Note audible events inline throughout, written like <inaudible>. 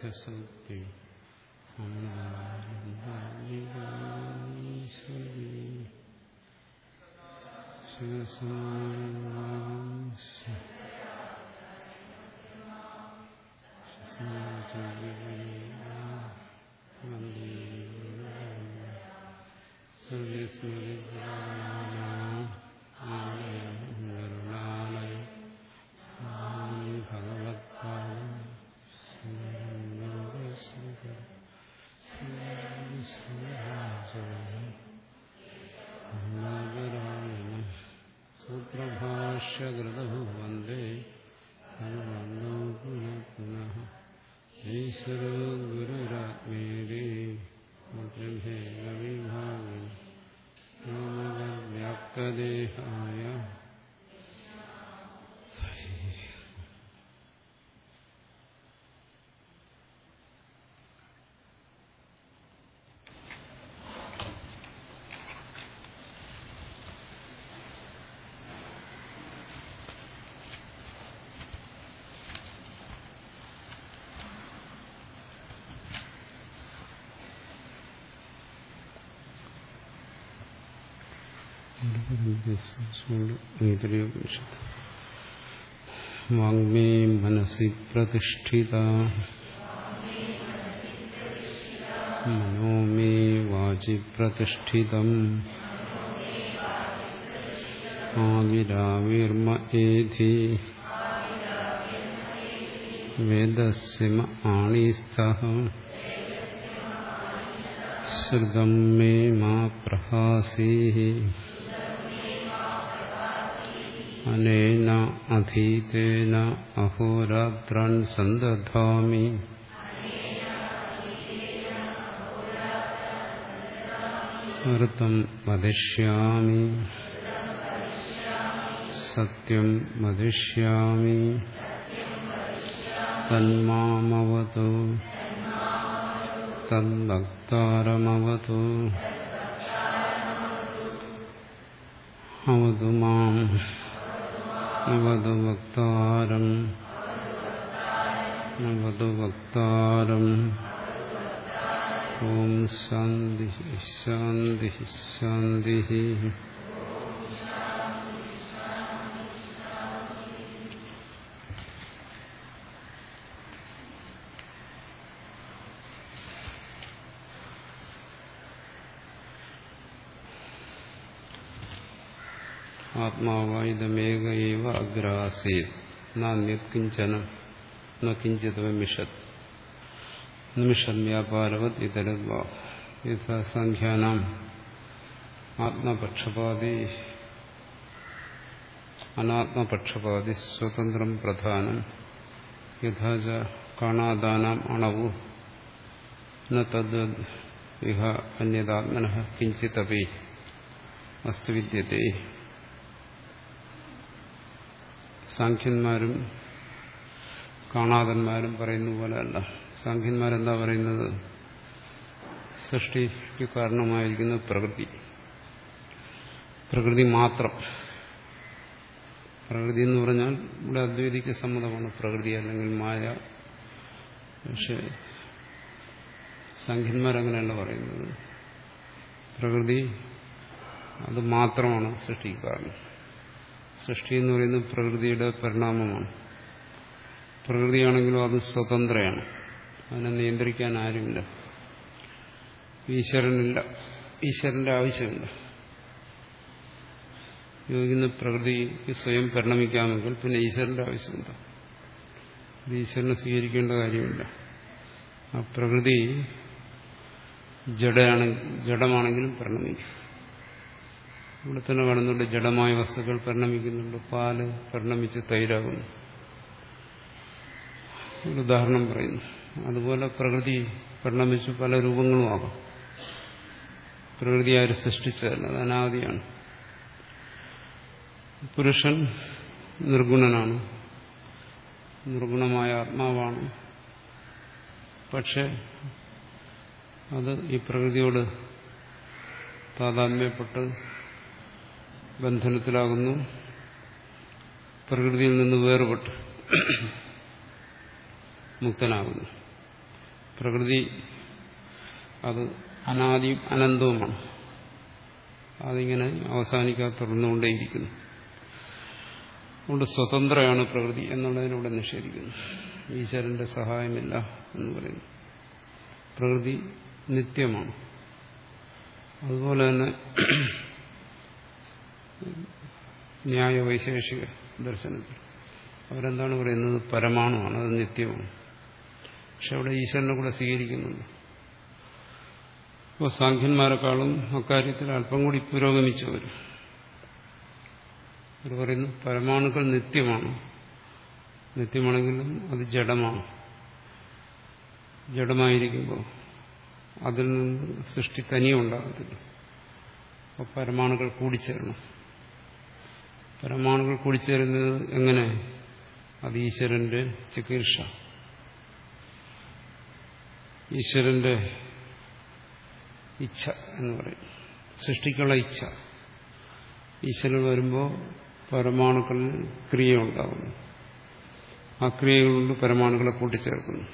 നിത്യസത്യ സൂത്രഭാഷ്യകൃത ഉപനിഷത്ത് വാങ്മേ മനസി പ്രതിഷ്ഠിത മനോ may Wachi പ്രതിഷ്ഠിതം ആവിരാവിർമ ഏധി വേദസ്യമ ആണീസ്ഥ ശ്രുതം may മാ പ്രഹാസീ അനേന അധീതേന അഹോരാത്രാൻ സന്ദധാമി ഋതം വദിഷ്യാമി സത്യം വദിഷ്യാമി തന്മാമവതു തദ്ഭക്താരമവതു അവതു മാം അവതു വക്താരം അവതു വക്താരം ഓം ശാന്തി ശാന്തി ശാന്തി ഏവ അഗ്രാസീത് നാന്യത്കിഞ്ചന ന കിഞ്ചിത് വിമിഷത് നിമിഷം വ്യാപാരവത് ഇതരദ്വാ യഥാസംഖ്യാനാം ആത്മപക്ഷപാതി അനാത്മപക്ഷപാതി സ്വതന്ത്രം പ്രധാനം യഥാച കാണാദാനാം അണവു ന തദ്വ ഇഹ അന്യതാത്മന കിഞ്ചിതപി അസ്തു വിദ്യത്തെ സാഖ്യന്മാരും കാണാതന്മാരും പറയുന്ന പോലെയല്ല. സാഖ്യന്മാരെന്താ പറയുന്നത്? സൃഷ്ടിക്ക് കാരണമായിരിക്കുന്ന പ്രകൃതി. പ്രകൃതി മാത്രം. പ്രകൃതി എന്ന് പറഞ്ഞാൽ ഇവിടെ അദ്വൈതിക്ക് സമ്മതമാണ്. പ്രകൃതി അല്ലെങ്കിൽ മായ. പക്ഷെ സംഖ്യന്മാരങ്ങനെയല്ല പറയുന്നത്. പ്രകൃതി അത് മാത്രമാണ് സൃഷ്ടിക്ക് കാരണം. സൃഷ്ടി എന്ന് പറയുന്നത് പ്രകൃതിയുടെ പരിണാമമാണ്. പ്രകൃതിയാണെങ്കിലും അത് സ്വതന്ത്രയാണ്. അതിനെ നിയന്ത്രിക്കാൻ ആരുമില്ല. ഈശ്വരനില്ല. ഈശ്വരന്റെ ആവശ്യമില്ല. യോഗിക്കുന്ന പ്രകൃതിക്ക് സ്വയം പരിണമിക്കാമെങ്കിൽ പിന്നെ ഈശ്വരന്റെ ആവശ്യമുണ്ട്? ഈശ്വരനെ സ്വീകരിക്കേണ്ട കാര്യമില്ല. ആ പ്രകൃതി ജഡയാണ് ജഡമാണെങ്കിലും പരിണമിക്കും. ഇവിടെ തന്നെ കാണുന്നുണ്ട് ജഡമായ വസ്തുക്കൾ പരിണമിക്കുന്നുണ്ട്. പാൽ പരിണമിച്ച് തൈരാകുന്നു. ഒരു ഉദാഹരണം പറയുന്നു. അതുപോലെ പ്രകൃതി പരിണമിച്ച് പല രൂപങ്ങളും ആകാം. പ്രകൃതി ആര് സൃഷ്ടിച്ചതല്ല അത് അനാദിയാണ്. പുരുഷൻ നിർഗുണനാണ്. നിർഗുണമായ ആത്മാവാണ്. പക്ഷെ അത് ഈ പ്രകൃതിയോട് താതാത്മ്യപ്പെട്ട് ബന്ധനത്തിലാകുന്നു. പ്രകൃതിയിൽ നിന്ന് വേർപെട്ട് മുക്തനാകുന്നു. പ്രകൃതി അത് അനാദിയും അനന്തവുമാണ്. അതിങ്ങനെ അവസാനിക്കാതെ തുടർന്നുകൊണ്ടേയിരിക്കുന്നു. അതുകൊണ്ട് സ്വതന്ത്രയാണ് പ്രകൃതി എന്നുള്ളതിനൂടെ നിഷേധിക്കുന്നു. ഈശ്വരന്റെ സഹായമില്ല എന്ന് പറയുന്നു. പ്രകൃതി നിത്യമാണ്. അതുപോലെ തന്നെ ന്യായവൈശേഷിക ദർശനത്തിൽ. അവരെന്താണ് പറയുന്നത്? പരമാണുമാണ് അത് നിത്യമാണ്. പക്ഷെ അവിടെ ഈശ്വരനെ കൂടെ സ്വീകരിക്കുന്നുണ്ട്. അപ്പോൾ സാഖ്യന്മാരെക്കാളും അക്കാര്യത്തിൽ അല്പം കൂടി പുരോഗമിച്ചവർ അവർ പറയുന്നു പരമാണുക്കൾ നിത്യമാണ്. നിത്യമാണെങ്കിലും അത് ജഡമാണ്. ജഡമായിരിക്കുമ്പോൾ അതിൽ നിന്ന് സൃഷ്ടി തനിയെ ഉണ്ടാകത്തില്ല. അപ്പോൾ പരമാണുക്കൾ കൂടിച്ചേരണം. പരമാണുകൾ കുടിച്ചേരുന്നത് എങ്ങനെ? അത് ഈശ്വരന്റെ ചികിത്സ. ഈശ്വരന്റെ ഇച്ഛ എന്ന് പറയും. സൃഷ്ടിക്കുള്ള ഇച്ഛ. ഈശ്വരൻ വരുമ്പോൾ പരമാണുക്കളിൽ ക്രിയ ഉണ്ടാകുന്നു. ആ ക്രിയകൾ കൊണ്ട് പരമാണുക്കളെ കൂട്ടിച്ചേർക്കുന്നു.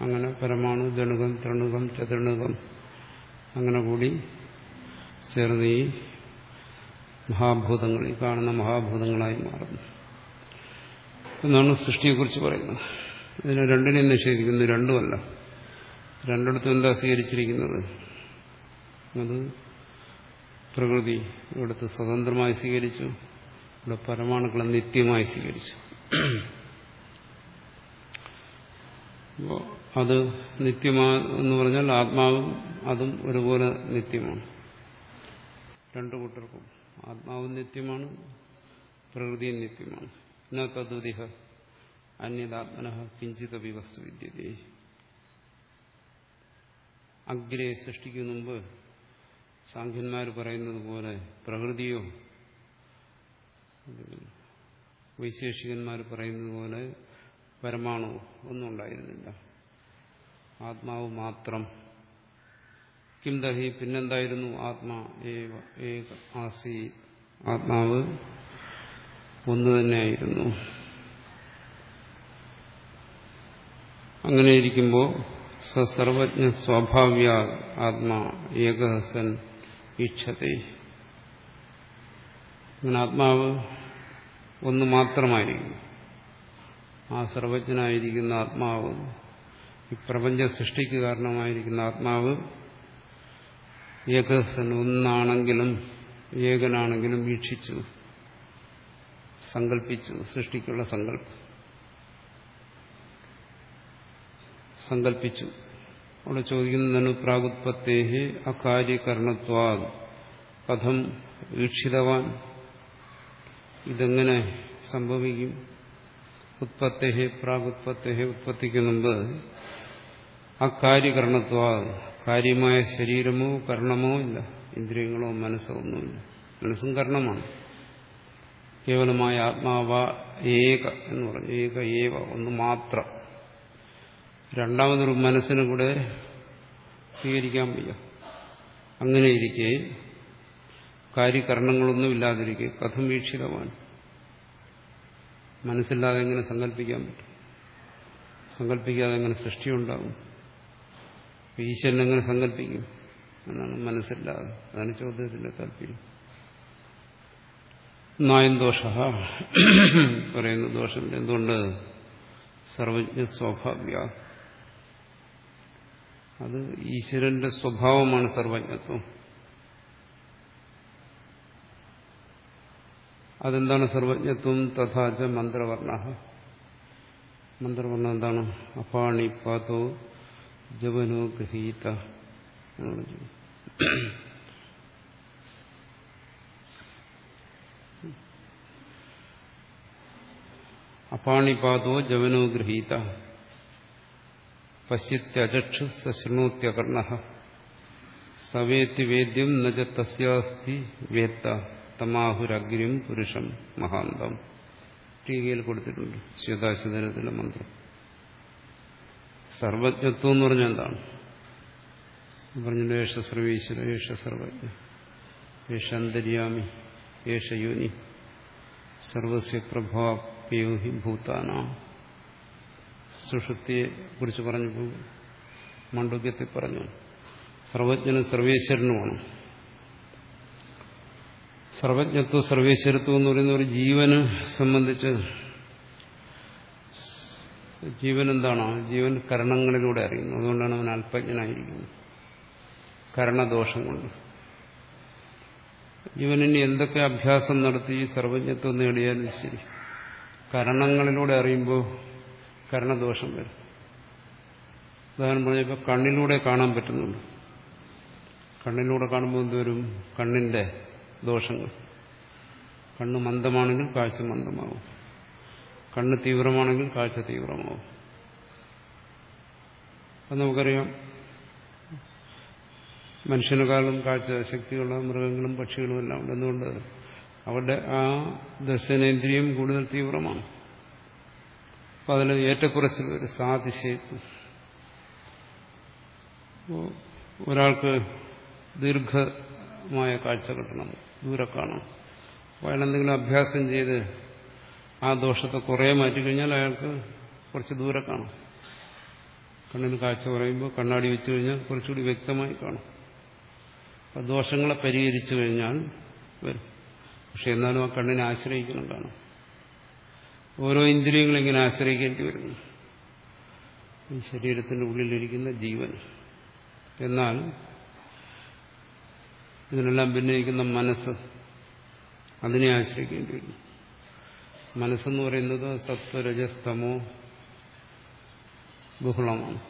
അങ്ങനെ പരമാണു ദണുകം തൃണുകം ചതുണുകം അങ്ങനെ കൂടി ചേർന്ന് ഈ മഹാഭൂതങ്ങൾ ഈ കാണുന്ന മഹാഭൂതങ്ങളായി മാറുന്നു. എന്നാണ് സൃഷ്ടിയെക്കുറിച്ച് പറയുന്നത്. ഇതിനെ രണ്ടിനെയും നിഷേധിക്കുന്നു രണ്ടുമല്ല. രണ്ടിടത്തും എന്താ സ്വീകരിച്ചിരിക്കുന്നത്? അത് പ്രകൃതി ഇവിടുത്തെ സ്വതന്ത്രമായി സ്വീകരിച്ചു ഇവിടെ പരമാണുക്കളെ നിത്യമായി സ്വീകരിച്ചു. അത് നിത്യമാ എന്ന് പറഞ്ഞാൽ ആത്മാവും അതും ഒരുപോലെ നിത്യമാണ്. രണ്ടു കൂട്ടർക്കും. ആത്മാവും നിത്യമാണ് പ്രകൃതിയും നിത്യമാണ്. ന അന്യതാത്മന കിഞ്ചിത വസ്തു വിദ്യതേ. അഗ്രയെ സൃഷ്ടിക്കും മുമ്പ് സാഖ്യന്മാർ പറയുന്നത് പോലെ പ്രകൃതിയോ വൈശേഷികന്മാർ പറയുന്നത് പോലെ പരമാണോ ഒന്നും ഉണ്ടായിരുന്നില്ല. ആത്മാവ് മാത്രം കിം ദഹി പിന്നെന്തായിരുന്നു? ആത്മാ ഏക ആസി ആത്മാവ് ഒന്ന് തന്നെയായിരുന്നു അങ്ങനെ ഇരിക്കുമ്പോൾ സർവജ്ഞ സ്വാഭാവ്യ ആത്മാ ഏകഹസൻ ഈക്ഷതേ അങ്ങനെ ആത്മാവ് ഒന്ന് മാത്രമായിരിക്കും ആ സർവജ്ഞനായിരിക്കുന്ന ആത്മാവ് ഈ പ്രപഞ്ച സൃഷ്ടിക്ക് കാരണമായിരിക്കുന്ന ആത്മാവ് ഏകസൻ ഒന്നാണെങ്കിലും ഏകനാണെങ്കിലും വീക്ഷിച്ചു സങ്കല്പിച്ചു സൃഷ്ടിക്കുള്ള സങ്കല്പം സങ്കല്പിച്ചു അവിടെ ചോദിക്കുന്നതിന് പ്രാഗുത്പത്തേഹി അകാര്യകരണത്വാ കഥം വീക്ഷിതവാൻ. ഇതെങ്ങനെ സംഭവിക്കും? ഉത്പത്തേഹി പ്രാഗുത്പത്തേഹി ഉത്പത്തിക്ക് മുമ്പ് കാര്യമായ ശരീരമോ കർണമോ ഇല്ല. ഇന്ദ്രിയങ്ങളോ മനസ്സോ ഒന്നുമില്ല മനസ്സും കർണമാണ്. കേവലമായ ആത്മാവ ഏക എന്ന് പറഞ്ഞു ഏക ഏവ ഒന്ന് മാത്രം. രണ്ടാമതൊരു മനസ്സിന് കൂടെ സ്വീകരിക്കാൻ വയ്യ. അങ്ങനെ ഇരിക്കെ കാര്യകരണങ്ങളൊന്നും ഇല്ലാതിരിക്കെ കഥം വീക്ഷിതമാണ്. മനസ്സില്ലാതെ എങ്ങനെ സങ്കല്പിക്കാൻ പറ്റും? സങ്കല്പിക്കാതെ എങ്ങനെ സൃഷ്ടിയുണ്ടാകും ഈശ്വരൻ എങ്ങനെ സങ്കല്പിക്കും. എന്നാണ് മനസ്സില്ലാതെ. അതാണ് ചോദ്യത്തിന്റെ താല്പര്യം. നായം ദോഷ. പറയുന്ന ദോഷം എന്തുകൊണ്ട്? സർവജ്ഞ സ്വഭാവ്യ. അത് ഈശ്വരന്റെ സ്വഭാവമാണ് സർവജ്ഞത്വം. അതെന്താണ് സർവജ്ഞത്വം? തഥാച മന്ത്രവർണ. മന്ത്രവർണം എന്താണ്? അപാണി പാതോ ജവനോ ഗൃഹീത അപാണിപാതോ ജവനോ ഗൃഹീത. പശ്യത്യജക്ഷു സശൃണോത്യകർണ. സവേത്തി വേദ്യം നജ തസ്യാസ്തി വേത്ത തമാഹുരഗ്രിം പുരുഷം മഹാന്തം. ടീകയിൽ കൊടുത്തിട്ടുണ്ട്. ശ്വേതാശുധനത്തിലെ മന്ത്രം. സർവജ്ഞത്വം എന്ന് പറഞ്ഞാൽ എന്താണ്? പറഞ്ഞു യേശ സർവീശ്വര യേശ സർവജ്ഞ യേശ അന്തര്യാമി സർവസ്യ പ്രഭാവ്യൂഹി ഭൂതാന. സുഷുപ്തിയെ കുറിച്ച് പറഞ്ഞപ്പോൾ മണ്ഡുക്യത്തിൽ പറഞ്ഞു. സർവജ്ഞനും സർവേശ്വരനുമാണ്. സർവജ്ഞത്വം സർവേശ്വരത്വം എന്ന് പറയുന്ന ഒരു ജീവന് സംബന്ധിച്ച് ജീവൻ എന്താണോ ജീവൻ കരണങ്ങളിലൂടെ അറിയുന്നു. അതുകൊണ്ടാണ് അവൻ അല്പജ്ഞനായിരിക്കുന്നത് കരണദോഷം കൊണ്ട് ജീവനിന് എന്തൊക്കെ അഭ്യാസം നടത്തി സർവജ്ഞത്വം നേടിയാലും ശരി. കരണങ്ങളിലൂടെ അറിയുമ്പോൾ കരണദോഷം വരും. ഉദാഹരണം പറഞ്ഞപ്പോൾ കണ്ണിലൂടെ കാണാൻ പറ്റുന്നുണ്ട്. കണ്ണിലൂടെ കാണുമ്പോൾ എന്തോരും കണ്ണിന്റെ ദോഷങ്ങൾ. കണ്ണ് മന്ദമാണെങ്കിൽ കാഴ്ച മന്ദമാവും. കണ്ണ് തീവ്രമാണെങ്കിൽ കാഴ്ച തീവ്രമാവും. അത് നമുക്കറിയാം. മനുഷ്യനെക്കാളും കാഴ്ച ശക്തിയുള്ള മൃഗങ്ങളും പക്ഷികളും എല്ലാം ഉണ്ട്. എന്തുകൊണ്ട്? അവരുടെ ആ ദർശനേന്ദ്രിയം കൂടുതൽ തീവ്രമാണ്. അപ്പം അതിൽ ഏറ്റക്കുറച്ചിൽ ഒരു സാതിശയത്വം. ഒരാൾക്ക് ദീർഘമായ കാഴ്ച കിട്ടണം. ദൂരെ കാണാം അപ്പോൾ അതിനെന്തെങ്കിലും അഭ്യാസം ചെയ്ത് ആ ദോഷത്തെ കുറേ മാറ്റിക്കഴിഞ്ഞാൽ അയാൾക്ക് കുറച്ച് ദൂരെ കാണും. കണ്ണിന് കാഴ്ച കുറയുമ്പോൾ കണ്ണാടി വെച്ച് കഴിഞ്ഞാൽ കുറച്ചുകൂടി വ്യക്തമായി കാണും. അപ്പം ദോഷങ്ങളെ പരിഹരിച്ചു കഴിഞ്ഞാൽ വരും. പക്ഷെ എന്നാലും ആ കണ്ണിനെ ആശ്രയിക്കുന്നുണ്ടാണ് ഓരോ ഇന്ദ്രിയങ്ങളും ഇങ്ങനെ ആശ്രയിക്കേണ്ടി വരുന്നു. ഈ ശരീരത്തിന്റെ ഉള്ളിലിരിക്കുന്ന ജീവൻ. എന്നാൽ ഇതിനെല്ലാം ഭിന്നയിക്കുന്ന മനസ്സ് അതിനെ ആശ്രയിക്കേണ്ടി വരുന്നു. മനസ്സെന്ന് പറയുന്നത് സത്വരജസ്തമോ ബഹുളമാണ്.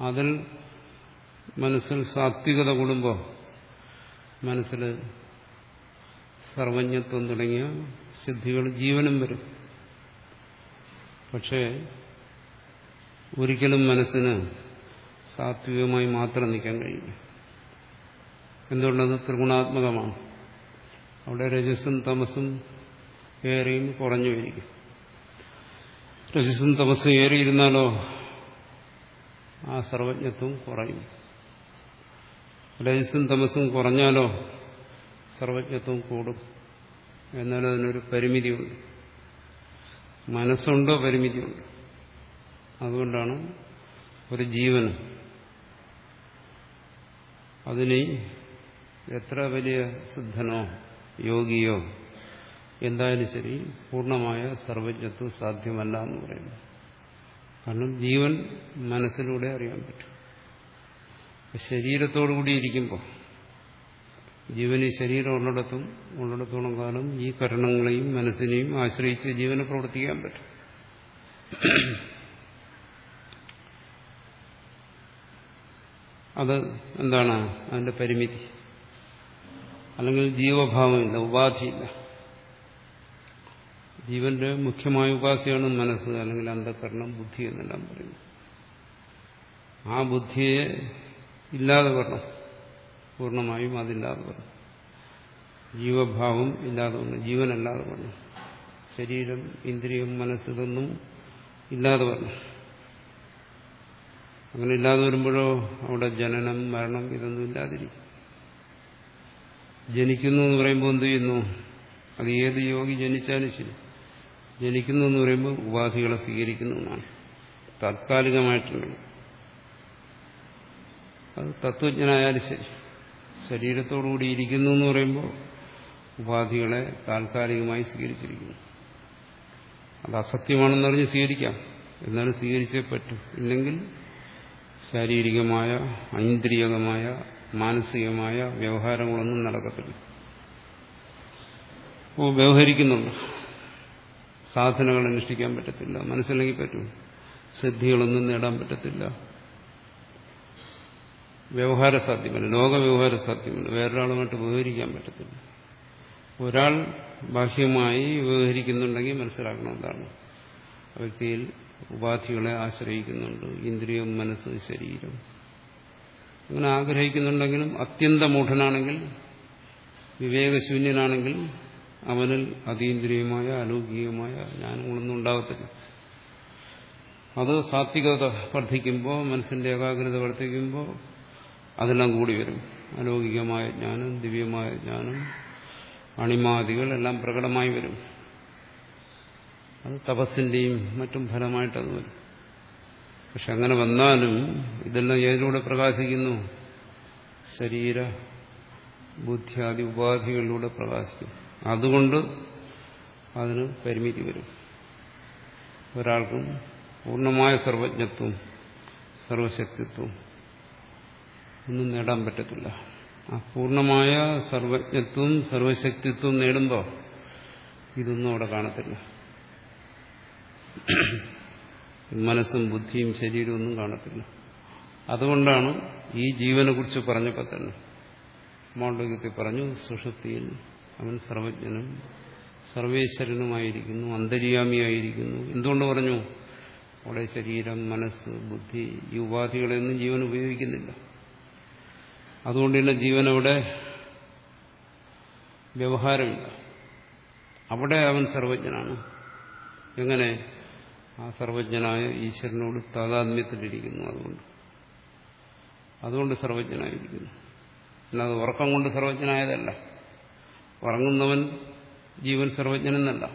അതിൽ മനസ്സിൽ സാത്വികത കൂടുമ്പോൾ മനസ്സിൽ സർവജ്ഞത്വം തുടങ്ങിയ സിദ്ധികൾ ജീവനും വരും. പക്ഷേ ഒരിക്കലും മനസ്സിന് സാത്വികമായി മാത്രം നിൽക്കാൻ കഴിയില്ല. എന്തുകൊണ്ടത്? ത്രിഗുണാത്മകമാണ്. അവിടെ രജസും തമസും ഏറെയും കുറഞ്ഞു വരിക്കും രജസും തമസും ഏറിയിരുന്നാലോ ആ സർവജ്ഞത്വം കുറയും. രജസും തമസും കുറഞ്ഞാലോ സർവജ്ഞത്വം കൂടും. എന്നാലും അതിനൊരു പരിമിതിയുണ്ട്. മനസ്സുണ്ടോ പരിമിതിയുണ്ട്. അതുകൊണ്ടാണ് ഒരു ജീവൻ അതിനെ എത്ര വലിയ സിദ്ധനോ യോഗിയോ എന്തായാലും ശരി പൂർണമായ സർവജ്ഞത്വം സാധ്യമല്ല എന്ന് പറയുന്നു. കാരണം ജീവൻ മനസ്സിലൂടെ അറിയാൻ പറ്റും. ശരീരത്തോടുകൂടി ഇരിക്കുമ്പോൾ ജീവന് ശരീരം ഉള്ളിടത്തും ഉള്ളിടത്തോളം കാലം ഈ കരണങ്ങളെയും മനസ്സിനെയും ആശ്രയിച്ച് ജീവനെ പ്രവർത്തിക്കാൻ പറ്റും. അത് എന്താണ്? അതിന്റെ പരിമിതി. അല്ലെങ്കിൽ ജീവഭാവമില്ല ഉപാധിയില്ല. ജീവന്റെ മുഖ്യമായ ഉപാസിയാണ് മനസ്സ് അല്ലെങ്കിൽ അന്ധകരണം ബുദ്ധി എന്നെല്ലാം പറയുന്നു ആ ബുദ്ധിയെ ഇല്ലാതെ വരണം. പൂർണമായും അതില്ലാതെ വരണം. ജീവഭാവം ഇല്ലാതെ വരണം. ജീവനല്ലാതെ വരണം. ശരീരം ഇന്ദ്രിയം മനസ്സ് ഇതൊന്നും ഇല്ലാതെ വരണം. അങ്ങനെ ഇല്ലാതെ വരുമ്പോഴോ അവിടെ ജനനം മരണം ഇതൊന്നും ഇല്ലാതിരിക്കും. ജനിക്കുന്നു എന്ന് പറയുമ്പോൾ എന്ത് ചെയ്യുന്നു? അത് ഏത് യോഗി ജനിച്ചാലും ശരി. ജനിക്കുന്നു എന്ന് പറയുമ്പോൾ ഉപാധികളെ സ്വീകരിക്കുന്നു എന്നാണ്. താത്കാലികമായിട്ടുള്ളത് അത് തത്വജ്ഞനായാലും ശരി. ശരീരത്തോടുകൂടി ഇരിക്കുന്നു എന്ന് പറയുമ്പോൾ ഉപാധികളെ താൽക്കാലികമായി സ്വീകരിച്ചിരിക്കുന്നു. അത് അസത്യമാണെന്നറിഞ്ഞ് സ്വീകരിക്കാം. എന്നാലും സ്വീകരിച്ചേ പറ്റൂ. ഇല്ലെങ്കിൽ ശാരീരികമായ ഐന്ദ്രിയകമായ മാനസികമായ വ്യവഹാരങ്ങളൊന്നും നടക്കത്തില്ല. വ്യവഹരിക്കുന്നുണ്ട്. സാധനകൾ അനുഷ്ഠിക്കാൻ പറ്റത്തില്ല. മനസ്സിലെങ്കിൽ പറ്റും. സിദ്ധികളൊന്നും നേടാൻ പറ്റത്തില്ല. വ്യവഹാര സാധ്യമല്ല. ലോക വ്യവഹാര സാധ്യമല്ല. വേറൊരാളുമായിട്ട് വ്യവഹരിക്കാൻ പറ്റത്തില്ല. ഒരാൾ ബാഹ്യമായി വ്യവഹരിക്കുന്നുണ്ടെങ്കിൽ മനസ്സിലാക്കണമെന്നാണ്. വ്യക്തിയിൽ ഉപാധികളെ ആശ്രയിക്കുന്നുണ്ട്. ഇന്ദ്രിയം മനസ്സ് ശരീരം. അങ്ങനെ ആഗ്രഹിക്കുന്നുണ്ടെങ്കിലും അത്യന്ത മൂഢനാണെങ്കിൽ വിവേകശൂന്യനാണെങ്കിൽ അവനിൽ അതീന്ദ്രിയമായ അലൗകികമായ ജ്ഞാനങ്ങളൊന്നും ഉണ്ടാകത്തില്ല. അത് സാത്വികത വർദ്ധിക്കുമ്പോൾ മനസ്സിന്റെ ഏകാഗ്രത വർദ്ധിക്കുമ്പോൾ അതെല്ലാം കൂടി വരും. അലൗകികമായ ജ്ഞാനം ദിവ്യമായ ജ്ഞാനം അണിമാദികൾ എല്ലാം പ്രകടമായി വരും. അത് തപസ്സിന്റെയും മറ്റും ഫലമായിട്ടത് വരും. പക്ഷെ അങ്ങനെ വന്നാലും ഇതെല്ലാം ഏതിലൂടെ പ്രകാശിക്കുന്നു? ശരീര ബുദ്ധിയാദി ഉപാധികളിലൂടെ പ്രകാശിക്കും അതുകൊണ്ട് അതിന് പരിമിതി വരും. ഒരാൾക്കും പൂർണമായ സർവജ്ഞത്വം സർവശക്തിത്വം ഒന്നും നേടാൻ പറ്റത്തില്ല. ആ പൂർണമായ സർവജ്ഞത്വം സർവശക്തിത്വം നേടുമ്പോൾ ഇതൊന്നും അവിടെ കാണത്തില്ല. മനസ്സും ബുദ്ധിയും ശരീരവും ഒന്നും കാണത്തില്ല. അതുകൊണ്ടാണ് ഈ ജീവനെ കുറിച്ച് പറഞ്ഞപ്പോൾ തന്നെ മാണ്ഡവ്യത്തിൽ പറഞ്ഞു സുഷുപ്തിയിൽ അവൻ സർവജ്ഞനും സർവേശ്വരനുമായിരിക്കുന്നു അന്തര്യാമിയായിരിക്കുന്നു. എന്തുകൊണ്ട് പറഞ്ഞു? അവിടെ ശരീരം മനസ്സ് ബുദ്ധി ഈ ഉപാധികളെയൊന്നും ജീവൻ ഉപയോഗിക്കുന്നില്ല. അതുകൊണ്ട് തന്നെ ജീവൻ അവിടെ വ്യവഹാരമില്ല. അവിടെ അവൻ സർവജ്ഞനാണ്. എങ്ങനെ? ആ സർവജ്ഞനായ ഈശ്വരനോട് താതാത്മ്യത്തിലിരിക്കുന്നു അതുകൊണ്ട്. അതുകൊണ്ട് സർവജ്ഞനായിരിക്കുന്നു. അല്ലാതെ ഉറക്കം കൊണ്ട് സർവജ്ഞനായതല്ല. ഉറങ്ങുന്നവൻ ജീവൻ സർവജ്ഞനെന്നല്ല.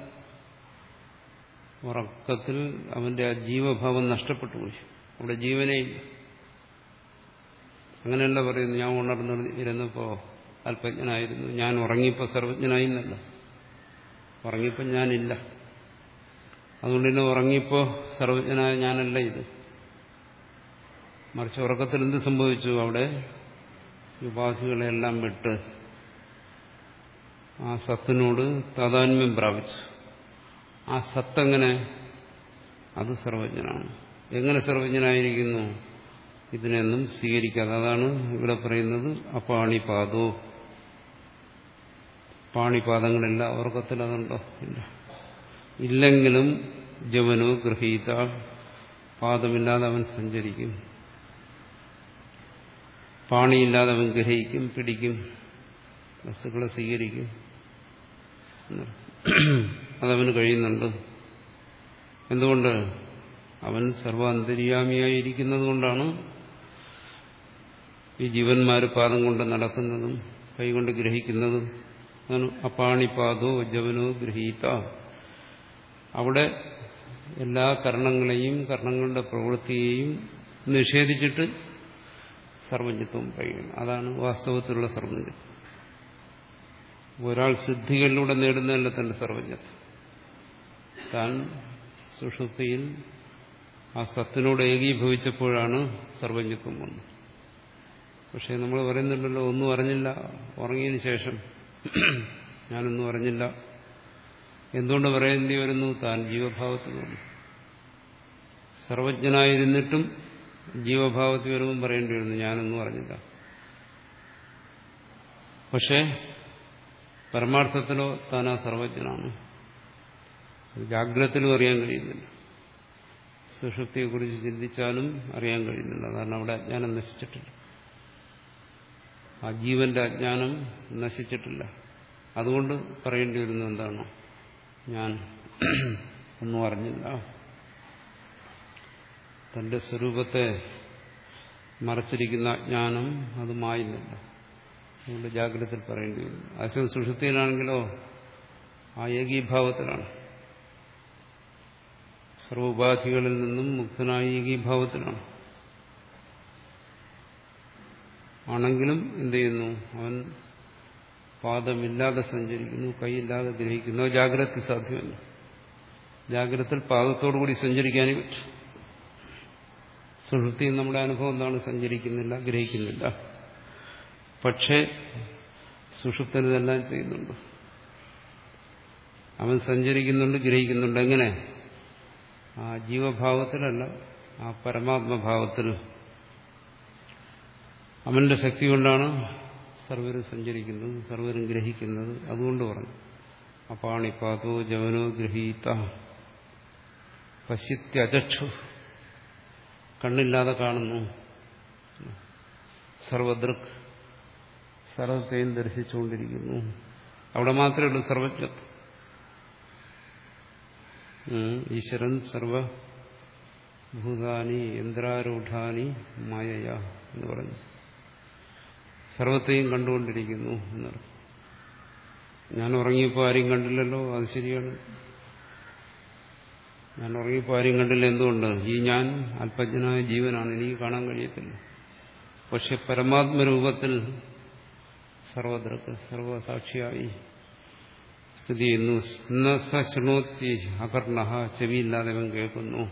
ഉറക്കത്തിൽ അവന്റെ ആ ജീവഭാവം നഷ്ടപ്പെട്ടു പോയി. അവിടെ ജീവനേ അങ്ങനെയല്ല പറയുന്നു ഞാൻ ഉണർന്നിരുന്നപ്പോ അല്പജ്ഞനായിരുന്നു. ഞാൻ ഉറങ്ങിയപ്പോൾ സർവജ്ഞനായി എന്നല്ല ഉറങ്ങിയപ്പോൾ ഞാനില്ല. അതുകൊണ്ട് തന്നെ ഉറങ്ങിയപ്പോൾ സർവജ്ഞനായ ഞാനല്ല ഇത്. മറിച്ച് ഉറക്കത്തിൽ എന്ത് സംഭവിച്ചു? അവിടെ ഉപാധികളെല്ലാം വിട്ട് ആ സത്തിനോട് താതാത്മ്യം പ്രാപിച്ചു. ആ സത്തെങ്ങനെ? അത് സർവജ്ഞനാണ്. എങ്ങനെ സർവജ്ഞനായിരിക്കുന്നു? ഇതിനെന്നും സ്വീകരിക്കാതെ. അതാണ് ഇവിടെ പറയുന്നത് അപാണിപാദോ. പാണിപാദങ്ങളില്ല ഉറക്കത്തിൽ അതുണ്ടോ? ഇല്ല. ഇല്ലെങ്കിലും ജവനോ ഗൃഹീത. പാദമില്ലാതെ അവൻ സഞ്ചരിക്കും. പാണിയില്ലാതെ അവൻ ഗ്രഹിക്കും പിടിക്കും വസ്തുക്കളെ സ്വീകരിക്കും. അതവന് കഴിയുന്നുണ്ട്. എന്തുകൊണ്ട്? അവൻ സർവാന്തര്യാമിയായിരിക്കുന്നത് കൊണ്ടാണ് ഈ ജീവന്മാർ പാദം കൊണ്ട് നടക്കുന്നതും കൈകൊണ്ട് ഗ്രഹിക്കുന്നതും. അപ്പാണിപാദോ ജവനോ ഗ്രഹീത. അവിടെ എല്ലാ കർണങ്ങളെയും കർണങ്ങളുടെ പ്രവൃത്തിയെയും നിഷേധിച്ചിട്ട് സർവജ്ഞത്വം കഴിയണം അതാണ് വാസ്തവത്തിലുള്ള സർവജ്ഞത്വം. ഒരാൾ സിദ്ധികളിലൂടെ നേടുന്നതല്ല തന്റെ സർവജ്ഞത. താൻ സുഷുപ്തിയിൽ ആ സത്തിനോട് ഏകീഭവിച്ചപ്പോഴാണ് സർവജ്ഞത്വം വന്നത്. പക്ഷെ നമ്മൾ പറയുന്നുണ്ടല്ലോ ഒന്നും അറിഞ്ഞില്ല. ഉറങ്ങിയതിന് ശേഷം ഞാനൊന്നും അറിഞ്ഞില്ല. എന്തുകൊണ്ട് പറയേണ്ടി വരുന്നു? താൻ ജീവഭാവത്തിൽ വന്നു. സർവജ്ഞനായിരുന്നിട്ടും ജീവഭാവത്തിൽ വരുമ്പം പറയേണ്ടി വരുന്നു ഞാനൊന്നും അറിഞ്ഞില്ല. പക്ഷേ പരമാർത്ഥത്തിലോ താൻ ആ സർവജ്ഞനാണ് ജാഗ്രതത്തിലും അറിയാൻ കഴിയുന്നില്ല. സുഷുപ്തിയെക്കുറിച്ച് ചിന്തിച്ചാലും അറിയാൻ കഴിയുന്നില്ല. കാരണം അവിടെ അജ്ഞാനം നശിച്ചിട്ടില്ല. ആ ജീവന്റെ അജ്ഞാനം നശിച്ചിട്ടില്ല. അതുകൊണ്ട് പറയേണ്ടി വരുന്നത് എന്താണ്? ഞാൻ ഒന്നും അറിഞ്ഞില്ല. തന്റെ സ്വരൂപത്തെ മറച്ചിരിക്കുന്ന അജ്ഞാനം അത് മായുന്നില്ല അതുകൊണ്ട് ജാഗ്രതയിൽ പറയേണ്ടി വരും. അശ്വം സുഷുതിയിലാണെങ്കിലോ ആ ഏകീഭാവത്തിലാണ്. സർവോപാധികളിൽ നിന്നും മുക്തനായ ഏകീഭാവത്തിലാണ്. ആണെങ്കിലും എന്ത് ചെയ്യുന്നു? അവൻ പാദമില്ലാതെ സഞ്ചരിക്കുന്നു കൈയില്ലാതെ ഗ്രഹിക്കുന്നു. ജാഗ്രത സാധ്യമല്ല. ജാഗ്രതയിൽ പാദത്തോടുകൂടി സഞ്ചരിക്കാനേ പറ്റും. സുഹൃത്തി നമ്മുടെ അനുഭവം എന്താണ്? സഞ്ചരിക്കുന്നില്ല ഗ്രഹിക്കുന്നില്ല. പക്ഷേ സുഷുപ്തൻ ഇതെല്ലാം ചെയ്യുന്നുണ്ട്. അവൻ സഞ്ചരിക്കുന്നുണ്ട് ഗ്രഹിക്കുന്നുണ്ട്. എങ്ങനെ? ആ ജീവഭാവത്തിലല്ല ആ പരമാത്മഭാവത്തിൽ. അവന്റെ ശക്തി കൊണ്ടാണ് സർവരും സഞ്ചരിക്കുന്നത് സർവരും ഗ്രഹിക്കുന്നത് അതുകൊണ്ട് പറഞ്ഞു. അപ്പാണിപ്പാതോ ജവനോ ഗ്രഹീത. പശ്യത്യചക്ഷു കണ്ണില്ലാതെ കാണുന്നു. സർവദൃക്. സർവത്തെയും ദർശിച്ചുകൊണ്ടിരിക്കുന്നു. അവിടെ മാത്രമേ ഉള്ളൂ സർവജ്ഞത്വം. ഈശ്വരൻ സർവഭൂതാനി യന്ത്രാരൂഢാനി മായയ എന്ന് പറഞ്ഞു. സർവത്തെയും കണ്ടുകൊണ്ടിരിക്കുന്നു എന്നർത്ഥം. ഞാൻ ഉറങ്ങിയപ്പോൾ ആരെയും കണ്ടില്ലല്ലോ അത് ശരിയാണ്. ഞാൻ ഉറങ്ങിയപ്പോൾ ആരും കണ്ടില്ല എന്തുകൊണ്ട്? ഈ ഞാൻ അല്പജ്ഞനായ ജീവനാണ് എനിക്ക് കാണാൻ കഴിയത്തില്ല. പക്ഷെ പരമാത്മരൂപത്തിൽ സർവദൃക്ക് സർവസാക്ഷിയായി സ്ഥിതി ചെയ്യുന്നു ശൃണോത്തി അകർണ ചെവിയില്ലാതെ അവൻ കേൾക്കുന്നു.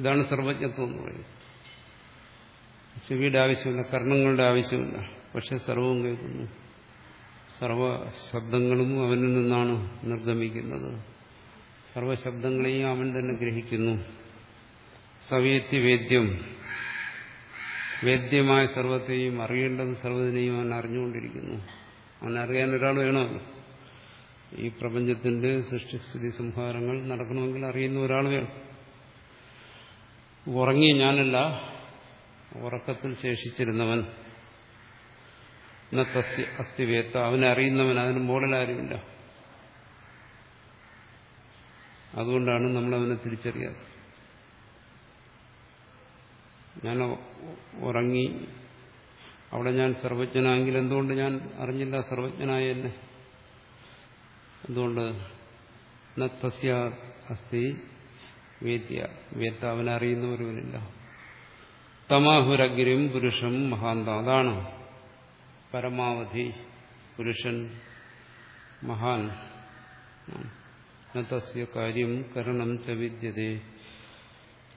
ഇതാണ് സർവജ്ഞത്വം എന്ന് പറയുന്നത്. ചെവിയുടെ ആവശ്യമില്ല കർണങ്ങളുടെ ആവശ്യമില്ല പക്ഷെ സർവവും കേൾക്കുന്നു. സർവ ശബ്ദങ്ങളും അവനിൽ നിന്നാണ് നിർഗമിക്കുന്നത്. സർവശബ്ദങ്ങളെയും അവൻ തന്നെ ഗ്രഹിക്കുന്നു. സവേത്യ വേദ്യം വേദ്യമായ സർവത്തെയും അറിയേണ്ടത് സർവതിനെയും അവൻ അറിഞ്ഞുകൊണ്ടിരിക്കുന്നു. അവൻ അറിയാൻ ഒരാൾ വേണമല്ലോ. ഈ പ്രപഞ്ചത്തിന്റെ സൃഷ്ടിസ്ഥിതി സംഹാരങ്ങൾ നടക്കണമെങ്കിൽ അറിയുന്ന ഒരാൾ വേണം. ഉറങ്ങി ഞാനല്ല ഉറക്കത്തിൽ ശേഷിച്ചിരുന്നവൻ. തസ്യ അസ്ഥിവേത്ത അവനെ അറിയുന്നവൻ അതിന് മുകളിൽ ആരുമില്ല. അതുകൊണ്ടാണ് നമ്മളവനെ തിരിച്ചറിയാത്തത്. ഞാൻ ഉറങ്ങി. അവിടെ ഞാൻ സർവജ്ഞനാണെങ്കിൽ എന്തുകൊണ്ട് ഞാൻ അറിഞ്ഞില്ല സർവജ്ഞനായ എന്നെ? എന്തുകൊണ്ട്? നസ്യ അസ്ഥി വേദ്യ വേദ്യ അവനെ തമാഹുരഗ്രം പുരുഷം മഹാന്ത. അതാണ് പരമാവധി പുരുഷൻ മഹാൻ. നത്തസ്യ കാര്യം കരണം ച വിദ്യതേ.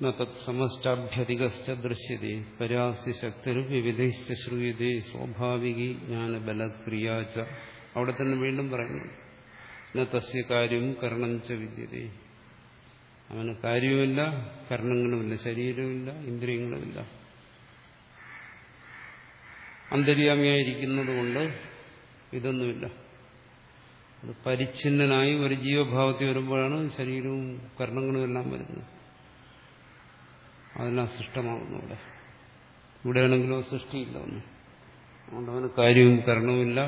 നത് സമഷ്ടാഭ്യധികശ്ച ദൃശ്യതേ പരാസ്യ ശക്തിർ വിവിധൈശ്ച ശ്രൂയതേ സ്വാഭാവികി ജ്ഞാനബലക്രിയ ച അവിടെ തന്നെ വീണ്ടും പറയുന്നു നസ്യ കാര്യം കരണം ച വിദ്യതേ അവന് കാര്യവുമില്ല കരണങ്ങളുമില്ല ശരീരവുമില്ല ഇന്ദ്രിയങ്ങളുമില്ല. അന്തര്യാമിയായിരിക്കുന്നത് കൊണ്ട് ഇതൊന്നുമില്ല പരിച്ഛിന്നനായി ഒരു ജീവഭാവത്തിൽ വരുമ്പോഴാണ് ശരീരവും കർണങ്ങളും എല്ലാം വരുന്നത്. അതെല്ലാം സൃഷ്ടമാകുന്നു ഇവിടെ ഇവിടെയാണെങ്കിലോ സൃഷ്ടിയില്ല ഒന്ന്. അതുകൊണ്ട് അവന് കാര്യവും കരണവുമില്ല.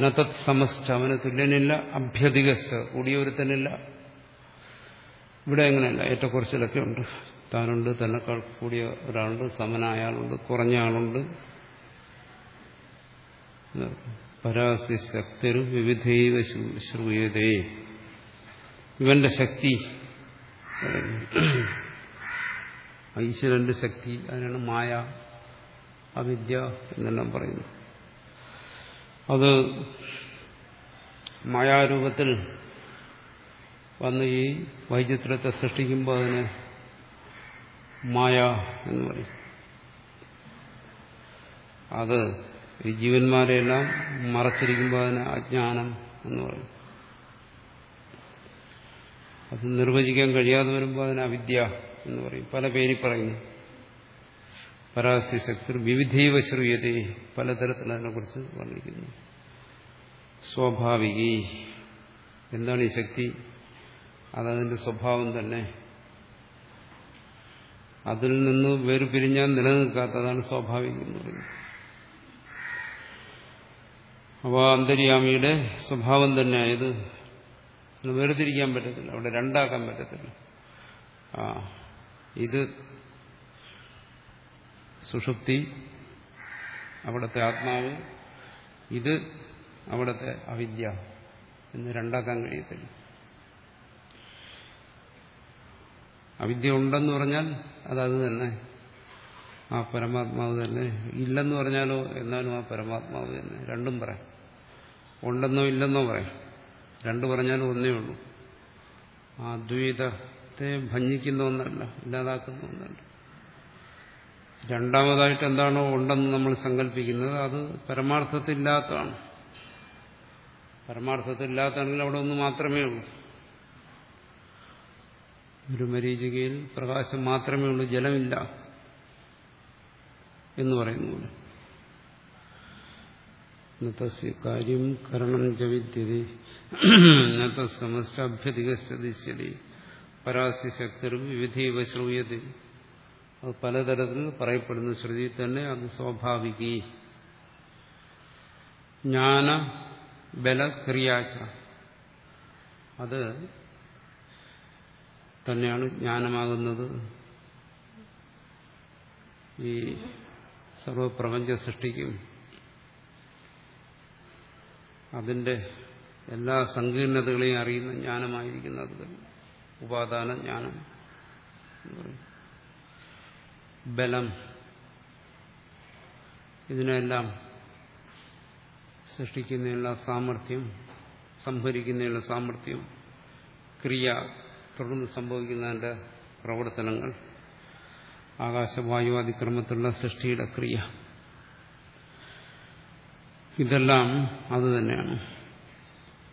നത്തത് സമസ്ത അവന് തുല്യനില്ല അഭ്യധികസ് കൂടിയൊരുത്തനില്ല ഇവിടെ എങ്ങനെയല്ല ഏറ്റക്കുറച്ചിലൊക്കെ ഉണ്ട്. താനുണ്ട് തന്നെക്കാൾ കൂടിയ ഒരാളുണ്ട് സമനായ ആളുണ്ട് കുറഞ്ഞ ആളുണ്ട്. പരാസി ശക്തിരു വിവിധൈവ ശ്രൂയതേ. ഇവന്റെ ശക്തി ഈശ്വരന്റെ ശക്തി അതിനാണ് മായ അവിദ്യ എന്നെല്ലാം പറയുന്നു അത് മായാരൂപത്തിൽ വന്ന് ഈ വൈചിത്രത്തെ സൃഷ്ടിക്കുമ്പോൾ അതിന് മായ എന്ന് പറയും. അത് ഈ ജീവന്മാരെയെല്ലാം മറച്ചിരിക്കുമ്പോൾ അതിന് അജ്ഞാനം എന്ന് പറയും. അത് നിർവചിക്കാൻ കഴിയാതെ വരുമ്പോൾ അതിന് അവിദ്യ എന്ന് പറയും. പല പേരി പറയുന്നു. പരാസ്യ ശക്തി വിവിധീവ ശ്രൂയത. പലതരത്തിൽ അതിനെക്കുറിച്ച് വർണിക്കുന്നു. സ്വാഭാവികി. എന്താണ് ഈ ശക്തി? അതതിന്റെ സ്വഭാവം തന്നെ. അതിൽ നിന്ന് വേർപിരിഞ്ഞാൽ നിലനിൽക്കാത്തതാണ് സ്വാഭാവികം എന്ന് പറയുന്നത്. അപ്പോൾ അന്തര്യാമിയുടെ സ്വഭാവം തന്നെ ആയത്. വേർതിരിക്കാൻ പറ്റത്തില്ല. അവിടെ രണ്ടാക്കാൻ പറ്റത്തില്ല. ആ. ഇത് സുഷുപ്തി അവിടുത്തെ ആത്മാവ് ഇത് അവിടുത്തെ അവിദ്യ എന്ന് രണ്ടാക്കാൻ കഴിയത്തില്ല. അവിദ്യ ഉണ്ടെന്ന് പറഞ്ഞാൽ അതത് തന്നെ. ആ പരമാത്മാവ് തന്നെ. ഇല്ലെന്ന് പറഞ്ഞാലോ എന്നാലും ആ പരമാത്മാവ് തന്നെ. രണ്ടും പറയാം. ഉണ്ടെന്നോ ഇല്ലെന്നോ പറയാം. രണ്ടു പറഞ്ഞാലും ഒന്നേ ഉള്ളൂ. ആ അദ്വൈതത്തെ ഭഞ്ജിക്കുന്ന ഒന്നല്ല ഇല്ലാതാക്കുന്ന ഒന്നല്ല രണ്ടാമതായിട്ട് എന്താണോ ഉണ്ടെന്ന് നമ്മൾ സങ്കല്പിക്കുന്നത് അത് പരമാർത്ഥത്തില്ലാത്തതാണ്. പരമാർത്ഥത്തില്ലാത്താണെങ്കിൽ അവിടെ ഒന്ന് മാത്രമേ ഉള്ളൂ. ഒരു മരീചികയിൽ പ്രകാശം മാത്രമേ ഉള്ളൂ ജലമില്ല എന്ന് പറയുന്നു കാര്യം കരണം ചവിദ്യതി സമസ്യ സമസ്യാഭ്യധികസ്യതി പരാസ്യ ശക്തരും വിവിധീവ ശ്രൂയതി. അത് പലതരത്തിൽ പറയപ്പെടുന്ന ശ്രുതി തന്നെ അത് സ്വാഭാവികി. ജ്ഞാന ബലക്രിയാച്ച. അത് തന്നെയാണ് ജ്ഞാനമാകുന്നത്. ഈ സർവപ്രപഞ്ച സൃഷ്ടിക്കും. അതിന്റെ എല്ലാ സങ്കീർണതകളെയും അറിയുന്ന ജ്ഞാനമായിരിക്കുന്നത് ഉപാദാന ജ്ഞാനം ബലം. ഇതിനെല്ലാം സൃഷ്ടിക്കുന്നതിനുള്ള സാമർഥ്യം സംഭരിക്കുന്നതിനുള്ള സാമർഥ്യം ക്രിയ തുടർന്ന് സംഭവിക്കുന്നതിന്റെ പ്രവർത്തനങ്ങൾ ആകാശവായു അതിക്രമത്തിലുള്ള സൃഷ്ടിയുടെ ക്രിയ. ഇതെല്ലാം അതുതന്നെയാണ്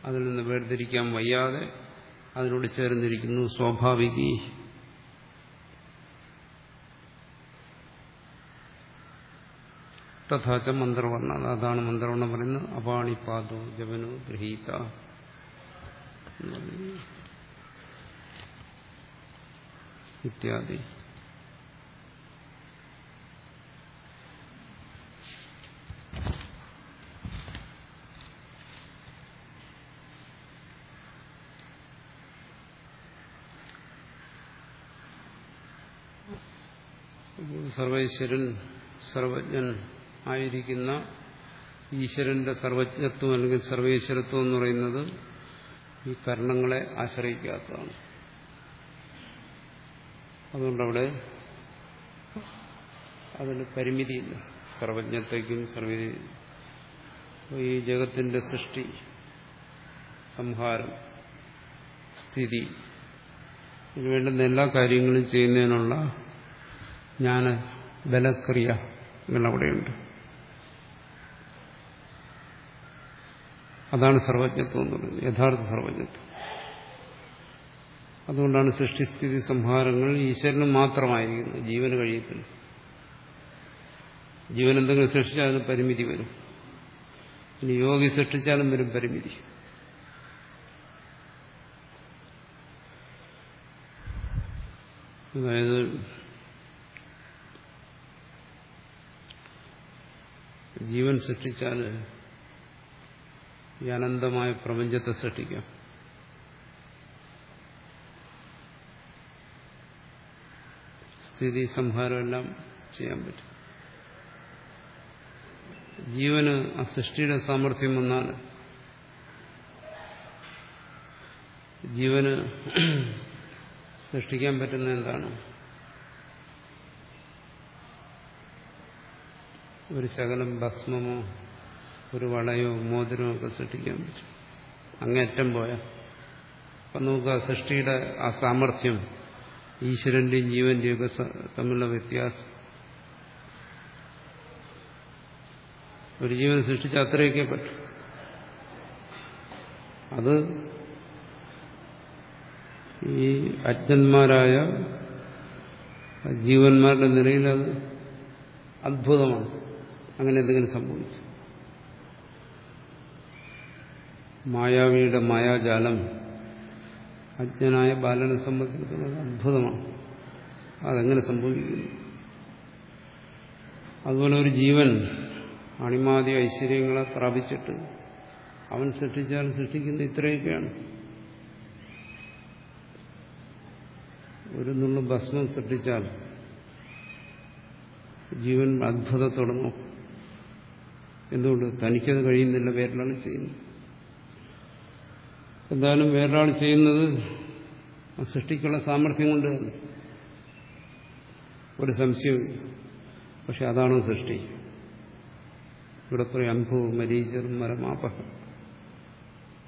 അതിൽ നിന്ന് വേർതിരിക്കാൻ വയ്യാതെ അതിനോട് ചേർന്നിരിക്കുന്നു. സ്വാഭാവികി. തഥാച്ച മന്ത്രവർണ അതാണ് മന്ത്രവർണം പറയുന്നത്. അപാണിപാദോ ജവനോ ഗൃഹീത ഇത്യാദി. സർവേശ്വരൻ സർവജ്ഞൻ ആയിരിക്കുന്ന ഈശ്വരന്റെ സർവജ്ഞത്വം അല്ലെങ്കിൽ സർവേശ്വരത്വം എന്ന് പറയുന്നത് ഈ കർണങ്ങളെ ആശ്രയിക്കാത്തതാണ്. അതുകൊണ്ടവിടെ അതിന് പരിമിതിയില്ല. സർവജ്ഞത്തേക്കും സർവ ഈ ജഗത്തിന്റെ സൃഷ്ടി സംഹാരം സ്ഥിതി. ഇതിനു വേണ്ടുന്ന എല്ലാ കാര്യങ്ങളും ചെയ്യുന്നതിനുള്ള ജ്ഞാന ബലക്രിയ അവിടെയുണ്ട് അതാണ് സർവജ്ഞത്വം എന്ന് യഥാർത്ഥ സർവജ്ഞത്വം. അതുകൊണ്ടാണ് സൃഷ്ടിസ്ഥിതി സംഹാരങ്ങൾ ഈശ്വരന് മാത്രമായിരിക്കുന്നത്. ജീവന് കഴിയത്തില്ല. ജീവൻ എന്തെങ്കിലും സൃഷ്ടിച്ചാൽ അതിന് പരിമിതി വരും. ഇനി യോഗി സൃഷ്ടിച്ചാലും വരും പരിമിതി. അതായത് ജീവൻ സൃഷ്ടിച്ചാൽ ഈ അനന്തമായ പ്രപഞ്ചത്തെ സൃഷ്ടിക്കാം. സ്ഥിതി സംഹാരമെല്ലാം ചെയ്യാൻ പറ്റും. ജീവന് ആ സൃഷ്ടിയുടെ സാമർഥ്യം വന്നാൽ ജീവന് സൃഷ്ടിക്കാൻ പറ്റുന്ന എന്താണ്? ഒരു ശകലം ഭസ്മമോ ഒരു വളയോ മോതിരമോ ഒക്കെ സൃഷ്ടിക്കാൻ പറ്റും. അങ്ങേറ്റം പോയാൽ അപ്പം നമുക്ക് ആ സൃഷ്ടിയുടെ ആ സാമർഥ്യം ഈശ്വരന്റെയും ജീവന്റെയും ഒക്കെ തമ്മിലുള്ള വ്യത്യാസം. ഒരു ജീവൻ സൃഷ്ടിച്ച അത്രയൊക്കെ പറ്റും. അത് ഈ അജ്ഞന്മാരായ ജീവന്മാരുടെ നിലയിൽ അത് അത്ഭുതമാണ്. അങ്ങനെ എന്തെങ്കിലും സംഭവിച്ചു. മായാവിയുടെ മായാജാലം അജ്ഞനായ ബാലനെ സംബന്ധിച്ചിടത്തോളം അത്ഭുതമാണ്. അതെങ്ങനെ സംഭവിക്കുന്നു? അതുപോലെ ഒരു ജീവൻ അണിമാതി ഐശ്വര്യങ്ങളെ പ്രാപിച്ചിട്ട് അവൻ സൃഷ്ടിച്ചാൽ സൃഷ്ടിക്കുന്നത് ഇത്രയൊക്കെയാണ്. ഒരു നുള്ളു ഭസ്മം സൃഷ്ടിച്ചാൽ ജീവൻ അത്ഭുതത്തോടെ എന്തുകൊണ്ട്? തനിക്കത് കഴിയുന്നില്ല വേറൊരാൾ ചെയ്യുന്നു. എന്തായാലും വേറൊരാൾ ചെയ്യുന്നത് സൃഷ്ടിക്കുള്ള സാമർഥ്യം കൊണ്ട് ഒരു സംശയവും പക്ഷെ അതാണ് സൃഷ്ടി? ഇവിടെ പറയും അംഭു മരീചർ മരമാപ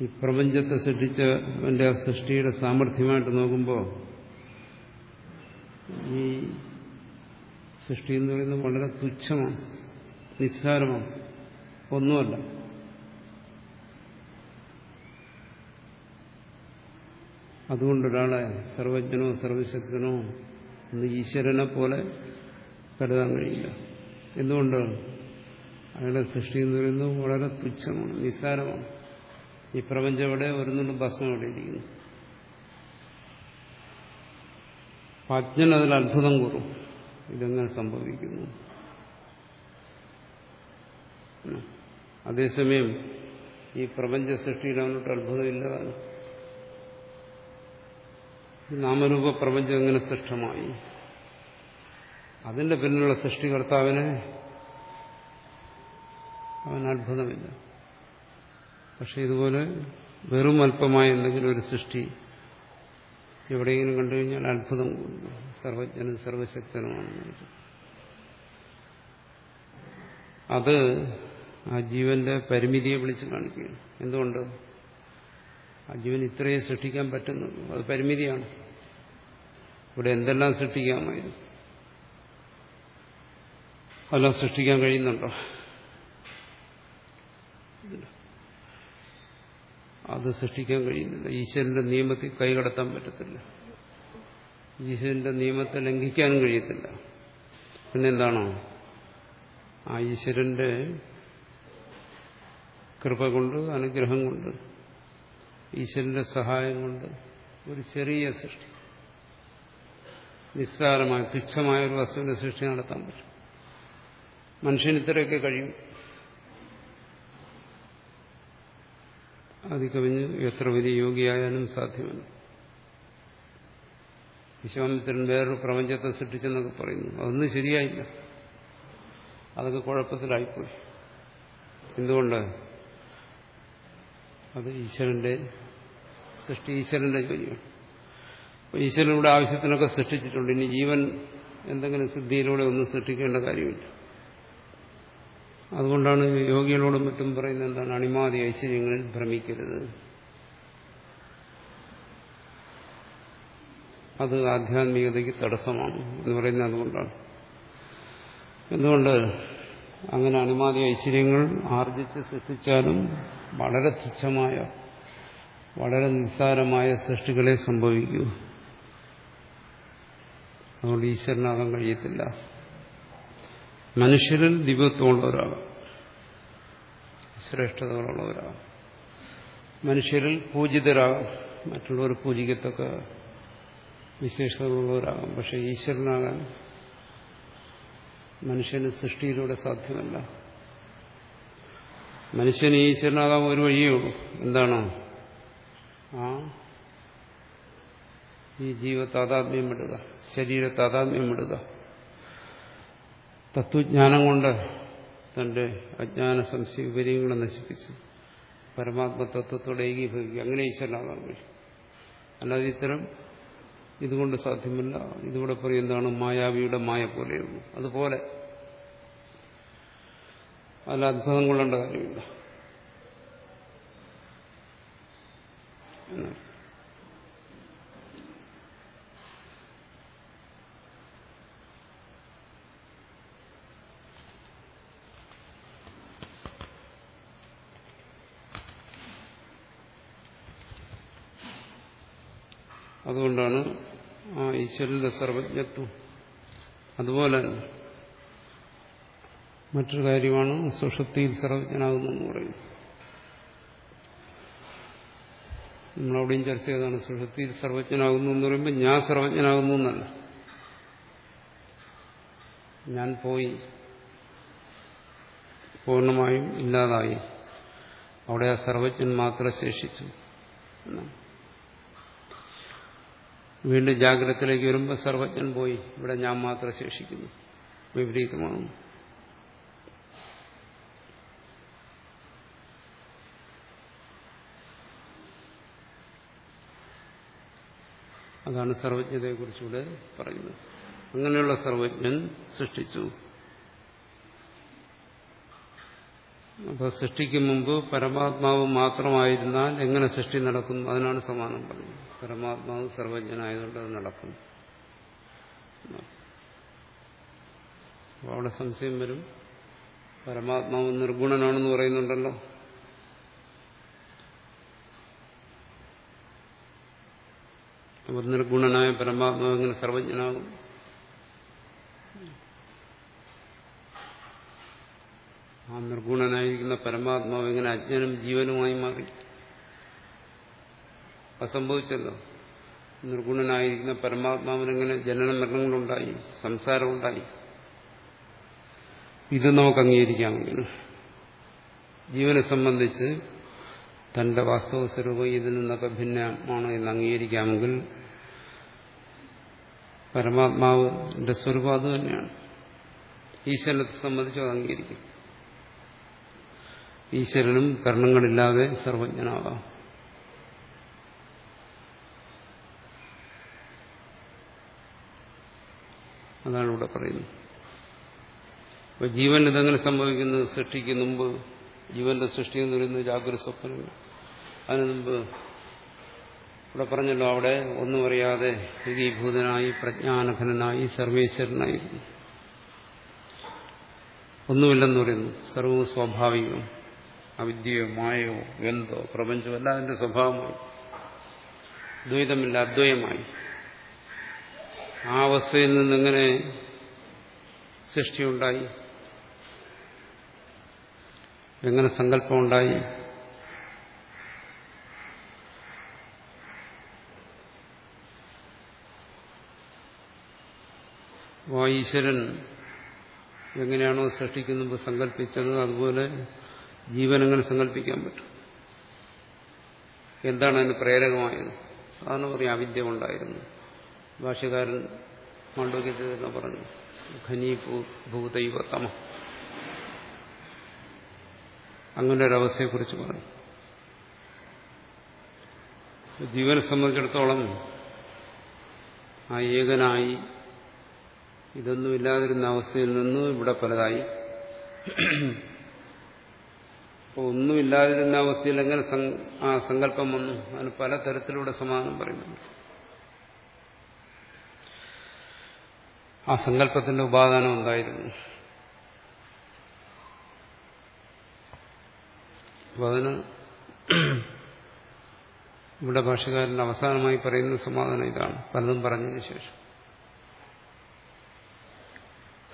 ഈ പ്രപഞ്ചത്തെ സൃഷ്ടിച്ചവന്റെ സൃഷ്ടിയുടെ സാമർഥ്യമായിട്ട് നോക്കുമ്പോൾ ഈ സൃഷ്ടി എന്ന് പറയുന്നത് വളരെ തുച്ഛമാണ് നിസ്സാരമാണ്. ഒന്നുമല്ല. അതുകൊണ്ടൊരാളെ സർവജ്ഞനോ സർവശക്തനോ ഒന്ന് ഈശ്വരനെ പോലെ കരുതാൻ കഴിയില്ല. എന്തുകൊണ്ട്? അയാളെ സൃഷ്ടി എന്ന് പറയുന്നത് വളരെ തുച്ഛമാണ് നിസ്സാരമാണ്. ഈ പ്രപഞ്ചം എവിടെ വരുന്നുണ്ട്? ഭസ്മം എവിടെ ഇരിക്കുന്നു? അജ്ഞൻ അതിൽ അത്ഭുതം കൂറും ഇതെങ്ങനെ സംഭവിക്കുന്നു? അതേസമയം ഈ പ്രപഞ്ച സൃഷ്ടിയിൽ അവനോട്ട് അത്ഭുതമില്ലതാണ് നാമരൂപ പ്രപഞ്ചം എങ്ങനെ സൃഷ്ടമായി? അതിന്റെ പിന്നിലുള്ള സൃഷ്ടികർത്താവിനെ അവൻ അത്ഭുതമില്ല. പക്ഷെ ഇതുപോലെ വെറും അല്പമായ എന്തെങ്കിലും ഒരു സൃഷ്ടി എവിടെയെങ്കിലും കണ്ടു കഴിഞ്ഞാൽ അത്ഭുതം സർവജ്ഞനും സർവശക്തനുമാണ്. അത് ആ ജീവന്റെ പരിമിതിയെ വിളിച്ചു കാണിക്കുകയാണ്. എന്തുകൊണ്ട്? ആ ജീവൻ ഇത്രയേ സൃഷ്ടിക്കാൻ പറ്റുന്നു അത് പരിമിതിയാണ്. ഇവിടെ എന്തെല്ലാം സൃഷ്ടിക്കാമായിരുന്നു? അതെല്ലാം സൃഷ്ടിക്കാൻ കഴിയുന്നുണ്ടോ? അത് സൃഷ്ടിക്കാൻ കഴിയുന്നില്ല. ഈശ്വരന്റെ നിയമത്തിൽ കൈകടത്താൻ പറ്റത്തില്ല. ഈശ്വരന്റെ നിയമത്തെ ലംഘിക്കാനും കഴിയത്തില്ല. പിന്നെന്താണോ? ആ ഈശ്വരന്റെ കൃപ കൊണ്ട് അനുഗ്രഹം കൊണ്ട് ഈശ്വരന്റെ സഹായം കൊണ്ട് ഒരു ചെറിയ സൃഷ്ടി. നിസ്സാരമായ തുച്ഛമായ ഒരു വസ്തുവിന്റെ സൃഷ്ടി നടത്താൻ പറ്റും. മനുഷ്യന് ഇത്രയൊക്കെ കഴിയും. അത് കവിഞ്ഞ് എത്ര വലിയ യോഗിയായാലും സാധ്യമല്ല. വിശ്വാമിത്രൻ വേറൊരു പ്രപഞ്ചത്തെ സൃഷ്ടിച്ചെന്നൊക്കെ പറയുന്നു. അതൊന്നും ശരിയായില്ല. അതൊക്കെ കുഴപ്പത്തിലായിപ്പോയി. എന്തുകൊണ്ട്? അത് ഈശ്വരന്റെ സൃഷ്ടി ഈശ്വരന്റെ ജോലിയാണ്. ഈശ്വരൻ ഇവിടെ ആവശ്യത്തിനൊക്കെ സൃഷ്ടിച്ചിട്ടുണ്ട്. ഇനി ജീവൻ എന്തെങ്കിലും സിദ്ധിയിലൂടെ ഒന്നും സൃഷ്ടിക്കേണ്ട കാര്യമില്ല. അതുകൊണ്ടാണ് യോഗികളോടും മറ്റും പറയുന്നത് എന്താണ്? അണിമാതി ഐശ്വര്യങ്ങളിൽ ഭ്രമിക്കരുത്. അത് ആധ്യാത്മികതയ്ക്ക് തടസ്സമാണ് എന്ന് പറയുന്നത് അതുകൊണ്ടാണ്. എന്തുകൊണ്ട് അങ്ങനെ അണിമാതി ഐശ്വര്യങ്ങൾ ആർജിച്ച് സൃഷ്ടിച്ചാലും വളരെ തുച്ഛമായ വളരെ നിസ്സാരമായ സൃഷ്ടികളെ സംഭവിക്കൂ. അതുകൊണ്ട് ഈശ്വരനാകാൻ കഴിയത്തില്ല. മനുഷ്യരിൽ ദിവ്യത്വമുള്ളവരാകാം ശ്രേഷ്ഠതകളുള്ളവരാകാം മനുഷ്യരിൽ പൂജിതരാകാം. മറ്റുള്ളവർ പൂജിക്കത്തക്ക വിശേഷതകളുള്ളവരാകാം. പക്ഷെ ഈശ്വരനാകാൻ മനുഷ്യന് സൃഷ്ടിയിലൂടെ സാധ്യമല്ല. മനുഷ്യന് ഈശ്വരനാകാൻ ഒരു വഴിയേ ഉള്ളൂ. എന്താണ്? ആ ഈ ജീവ താതാത്മ്യം വിടുക ശരീര താതാത്മ്യം വിടുക തത്വജ്ഞാനം കൊണ്ട് തന്റെ അജ്ഞാന സംശയ വിപര്യങ്ങളെ നശിപ്പിച്ച് പരമാത്മ തത്വത്തോടെ ഏകീഭവിക്കുക. അങ്ങനെ ഈശ്വരനാകാൻ കഴിയും അല്ലാതെ ഇത്തരം ഇതുകൊണ്ട് സാധ്യമല്ല. ഇതിവിടെ പറയും എന്താണ്? മായാവിയുടെ മായ പോലെയുള്ളൂ. അതുപോലെ അതിൽ അത്ഭുതം കൊള്ളേണ്ട കാര്യമില്ല. അതുകൊണ്ടാണ് ആ ഈശ്വരന്റെ സർവജ്ഞത്വം. അതുപോലെ മറ്റൊരു കാര്യമാണ് സുഷുപ്തിയിൽ സർവജ്ഞനാകുന്നെന്ന് പറയുന്നു. നമ്മളവിടെയും ചർച്ച ചെയ്തതാണ് സുഷുപ്തിയിൽ സർവജ്ഞനാകുന്നു എന്ന് പറയുമ്പോൾ ഞാൻ സർവജ്ഞനാകുന്നു എന്നല്ല. ഞാൻ പോയി. പൂർണമായും ഇല്ലാതായി. അവിടെ ആ സർവജ്ഞൻ മാത്രം ശേഷിച്ചു. വീണ്ടും ജാഗ്രതത്തിലേക്ക് വരുമ്പോൾ സർവജ്ഞൻ പോയി. ഇവിടെ ഞാൻ മാത്രം ശേഷിക്കുന്നു. വിപരീതമാണ് അതാണ് സർവജ്ഞതയെക്കുറിച്ചുകൂടെ പറയുന്നത്. അങ്ങനെയുള്ള സർവജ്ഞൻ സൃഷ്ടിച്ചു. അപ്പോൾ സൃഷ്ടിക്കും മുമ്പ് പരമാത്മാവ് മാത്രമായിരുന്നാൽ എങ്ങനെ സൃഷ്ടി നടക്കും? അതിനാണ് സമാനം പറഞ്ഞത് പരമാത്മാവ് സർവജ്ഞനായതുകൊണ്ട് അത് നടക്കും. അപ്പോൾ അവിടെ സംശയം വരും. പരമാത്മാവ് നിർഗുണനാണെന്ന് പറയുന്നുണ്ടല്ലോ. നിർഗുണനായ പരമാത്മാവ് എങ്ങനെ സർവജ്ഞനാകും. ആ നിർഗുണനായിരിക്കുന്ന പരമാത്മാവ് എങ്ങനെ അജ്ഞനും ജീവനുമായി മാറി. അസംഭവിച്ചല്ലോ. നിർഗുണനായിരിക്കുന്ന പരമാത്മാവിനെങ്ങനെ ജനന മരണങ്ങളുണ്ടായി സംസാരമുണ്ടായി. ഇത് നമുക്ക് അംഗീകരിക്കാമെങ്കിൽ ജീവനെ സംബന്ധിച്ച് തന്റെ വാസ്തവ സ്വരൂപം ഇതിൽ നിന്നൊക്കെ ഭിന്നമാണ് എന്ന് അംഗീകരിക്കാമെങ്കിൽ പരമാത്മാവിന്റെ സ്വരൂപം അത് തന്നെയാണ്. ഈശ്വരനെ സംബന്ധിച്ച് അത് അംഗീകരിക്കും. ഈശ്വരനും കർണങ്ങളില്ലാതെ സർവജ്ഞനാവാം. അതാണ് ഇവിടെ പറയുന്നത്. അപ്പൊ ജീവൻ ഇതെങ്ങനെ സംഭവിക്കുന്നത് സൃഷ്ടിക്കുന്നുമ്പ് ജീവന്റെ സൃഷ്ടി എന്ന് പറയുന്നത് ജാഗ്രത സ്വപ്നങ്ങൾ അതിനു മുമ്പ് ഇവിടെ പറഞ്ഞല്ലോ അവിടെ ഒന്നും അറിയാതെ ഏകീഭൂതനായി പ്രജ്ഞാനഘനായി സർവേശ്വരനായി. ഒന്നുമില്ലെന്ന് പറയുന്നു. സർവ സ്വാഭാവികം. അവിദ്യയോ മായയോ ഗന്ധോ പ്രപഞ്ചമോ എല്ലാം അതിന്റെ സ്വഭാവമായി. ദ്വൈതമില്ല അദ്വയമായി ആ അവസ്ഥയിൽ നിന്നെങ്ങനെ സൃഷ്ടിയുണ്ടായി? എങ്ങനെ സങ്കല്പമുണ്ടായി? ഈശ്വരൻ എങ്ങനെയാണോ സൃഷ്ടിക്കുന്നത് സങ്കല്പിച്ചത് അതുപോലെ ജീവൻ എങ്ങനെ സങ്കല്പിക്കാൻ പറ്റും. എന്താണ് അതിന് പ്രേരകമായത്? സാധാരണ പറയും അവിദ്യ ഉണ്ടായിരുന്നു. ഭാഷ്യകാരൻ മാണ്ഡവ്യത്തിൽ പറഞ്ഞു ഖനി ഭൂതൈവ തമ. അങ്ങനെ ഒരവസ്ഥയെക്കുറിച്ച് പറഞ്ഞു. ജീവനെ സംബന്ധിച്ചിടത്തോളം ആ ഏകനായി ഇതൊന്നും ഇല്ലാതിരുന്ന അവസ്ഥയിൽ നിന്നും ഇവിടെ പലതായി. അപ്പോൾ ഒന്നുമില്ലാതിരുന്ന അവസ്ഥയിൽ എങ്ങനെ ആ സങ്കല്പം വന്നു. അതിന് പല തരത്തിലൂടെ സമാധാനം പറയുന്നുണ്ട്. ആ സങ്കല്പത്തിന്റെ ഉപാദാനം എന്തായിരുന്നു അപ്പൊ അതിന് ഇവിടെ ഭാഷകാരൻ അവസാനമായി പറയുന്ന സമാധാനം ഇതാണ്. പലതും പറഞ്ഞതിന് ശേഷം.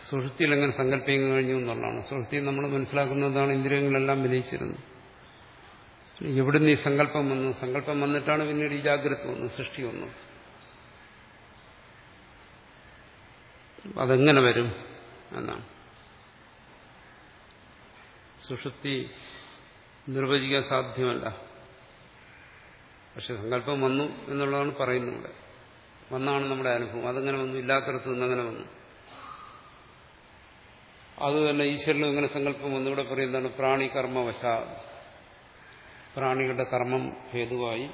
സുഷൃത്തിയിൽ എങ്ങനെ സങ്കല്പിക്കാൻ കഴിഞ്ഞു എന്നുള്ളതാണ്. സുഷൃത്തിയിൽ നമ്മൾ മനസ്സിലാക്കുന്നതാണ് ഇന്ദ്രിയങ്ങളെല്ലാം വിനയിച്ചിരുന്നു എവിടുന്ന് ഈ സങ്കല്പം വന്നു? സങ്കല്പം വന്നിട്ടാണ് പിന്നീട് ഈ ജാഗ്രത വന്നത് സൃഷ്ടി വന്നത്. അതെങ്ങനെ വരും എന്നാണ്. സുഷുപ്തി നിർവചിക്കാൻ സാധ്യമല്ല. പക്ഷെ സങ്കല്പം വന്നു എന്നുള്ളതാണ് പറയുന്നത് വന്നാണ് നമ്മുടെ അനുഭവം. അതെങ്ങനെ വന്നു? ഇല്ലാത്തടത്ത് നിന്ന് അങ്ങനെ വന്നു. അത് തന്നെ ഈശ്വരനും ഇങ്ങനെ സങ്കല്പം ഇവിടെ പറയുന്നതാണ് പ്രാണി കർമ്മവശ. പ്രാണികളുടെ കർമ്മം ഹേതുവായി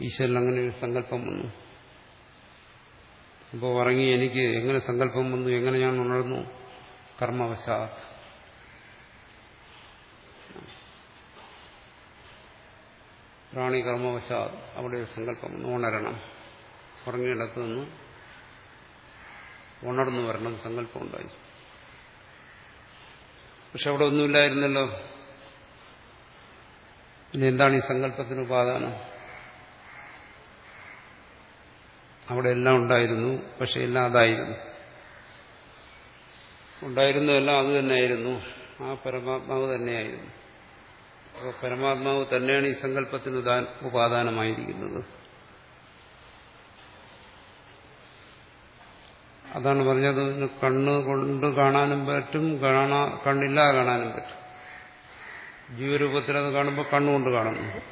ഈശ്വരൻ അങ്ങനെ ഒരു സങ്കല്പം വന്നു. അപ്പോൾ ഉറങ്ങി എനിക്ക് എങ്ങനെ സങ്കല്പം വന്നു? എങ്ങനെ ഞാൻ ഉണർന്നു? കർമ്മവശാത് പ്രാണി കർമ്മവശാത് അവിടെ ഒരു സങ്കല്പം വന്നു. ഉണരണം. ഉറങ്ങിയിടത്ത് നിന്ന് ഉണർന്നു വരണം. സങ്കല്പം ഉണ്ടായി. പക്ഷെ അവിടെ ഒന്നുമില്ലായിരുന്നല്ലോ. പിന്നെ എന്താണ് ഈ സങ്കല്പത്തിന് ഉപാദാനം? അവിടെ എല്ലാം ഉണ്ടായിരുന്നു പക്ഷെ എല്ലാം അതായിരുന്നു. ഉണ്ടായിരുന്നു എല്ലാം അത് തന്നെയായിരുന്നു. ആ പരമാത്മാവ് തന്നെയായിരുന്നു. അപ്പോൾ പരമാത്മാവ് തന്നെയാണ് ഈ സങ്കല്പത്തിന് ഉപാദാനമായിരിക്കുന്നത്. അതാണ് പറഞ്ഞത്. കണ്ണ് കൊണ്ട് കാണാനും പറ്റും കാണാ കണ്ണില്ലാതെ കാണാനും പറ്റും. ജീവരൂപത്തിൽ അത് കാണുമ്പോൾ കണ്ണുകൊണ്ട് കാണുന്നു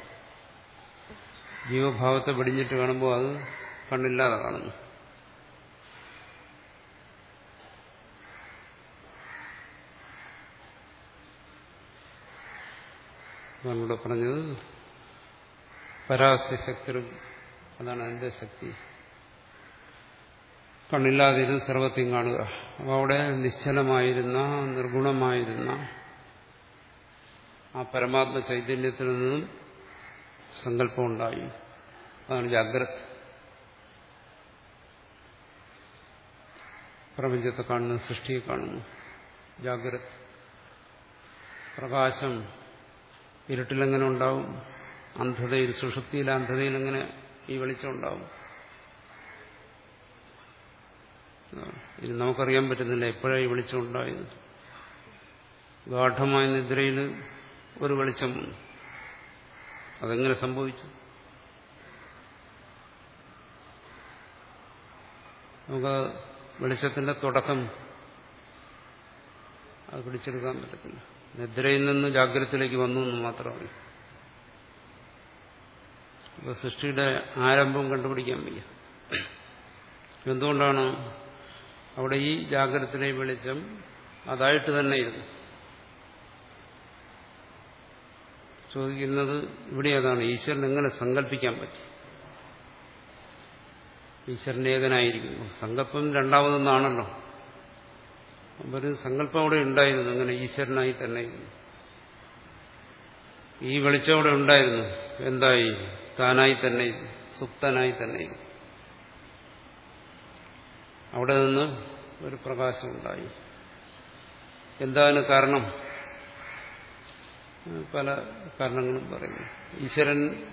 ജീവഭാവത്തെ വെടിഞ്ഞിട്ട് കാണുമ്പോൾ അത് കണ്ണില്ലാതെ കാണുന്നു. നമ്മളിവിടെ പറഞ്ഞത് പരാസ്യ ശക്തി അതാണ് അതിന്റെ ശക്തി. കണ്ണില്ലാതിരുന്ന് സർവത്തെയും കാണുക. അപ്പോൾ അവിടെ നിശ്ചലമായിരുന്ന നിർഗുണമായിരുന്ന ആ പരമാത്മ ചൈതന്യത്തിൽ നിന്നും സങ്കല്പമുണ്ടായി. അതാണ് ജാഗ്രത. പ്രപഞ്ചത്തെ കാണുന്നു സൃഷ്ടിയെ കാണുന്നു. ജാഗ്രത. പ്രകാശം ഇരുട്ടിലെങ്ങനെ ഉണ്ടാവും? അന്ധതയിൽ സുഷുപ്തിയിലെ അന്ധതയിൽ എങ്ങനെ ഈ വെളിച്ചം ഉണ്ടാവും? ഇനി നമുക്കറിയാൻ പറ്റുന്നില്ല എപ്പോഴാണ് ഈ വെളിച്ചം ഉണ്ടായത്. ഗാഠമായ നിദ്രയിൽ ഒരു വെളിച്ചം അതെങ്ങനെ സംഭവിച്ചു? നമുക്ക് വെളിച്ചത്തിന്റെ തുടക്കം അത് പിടിച്ചെടുക്കാൻ പറ്റത്തില്ല. നിദ്രയിൽ നിന്ന് ജാഗ്രതത്തിലേക്ക് വന്നു എന്ന് മാത്രമാണ് സൃഷ്ടിയുടെ ആരംഭം കണ്ടുപിടിക്കാൻ വയ്യ. എന്തുകൊണ്ടാണ് അവിടെ ഈ ജാഗ്രതത്തിലെ വെളിച്ചം അതായിട്ട് തന്നെ ഇരുന്നു ചോദിക്കുന്നത് ഇവിടെ അതാണ് ഈശ്വരൻ എങ്ങനെ സങ്കല്പിക്കാൻ പറ്റി? ഈശ്വരൻ ഏകനായിരിക്കുന്നു. സങ്കല്പം രണ്ടാമതൊന്നാണല്ലോ. അപ്പോൾ സങ്കല്പം അവിടെ ഉണ്ടായിരുന്നു. അങ്ങനെ ഈശ്വരനായി തന്നെ. ഈ വെളിച്ചം അവിടെ ഉണ്ടായിരുന്നു. എന്തായി? താനായി തന്നെ. സുപ്തനായി തന്നെ. അവിടെ നിന്ന് ഒരു പ്രകാശം ഉണ്ടായി. എന്താണ് കാരണം? പല കാരണങ്ങളും പറയുന്നു. ഈശ്വരൻ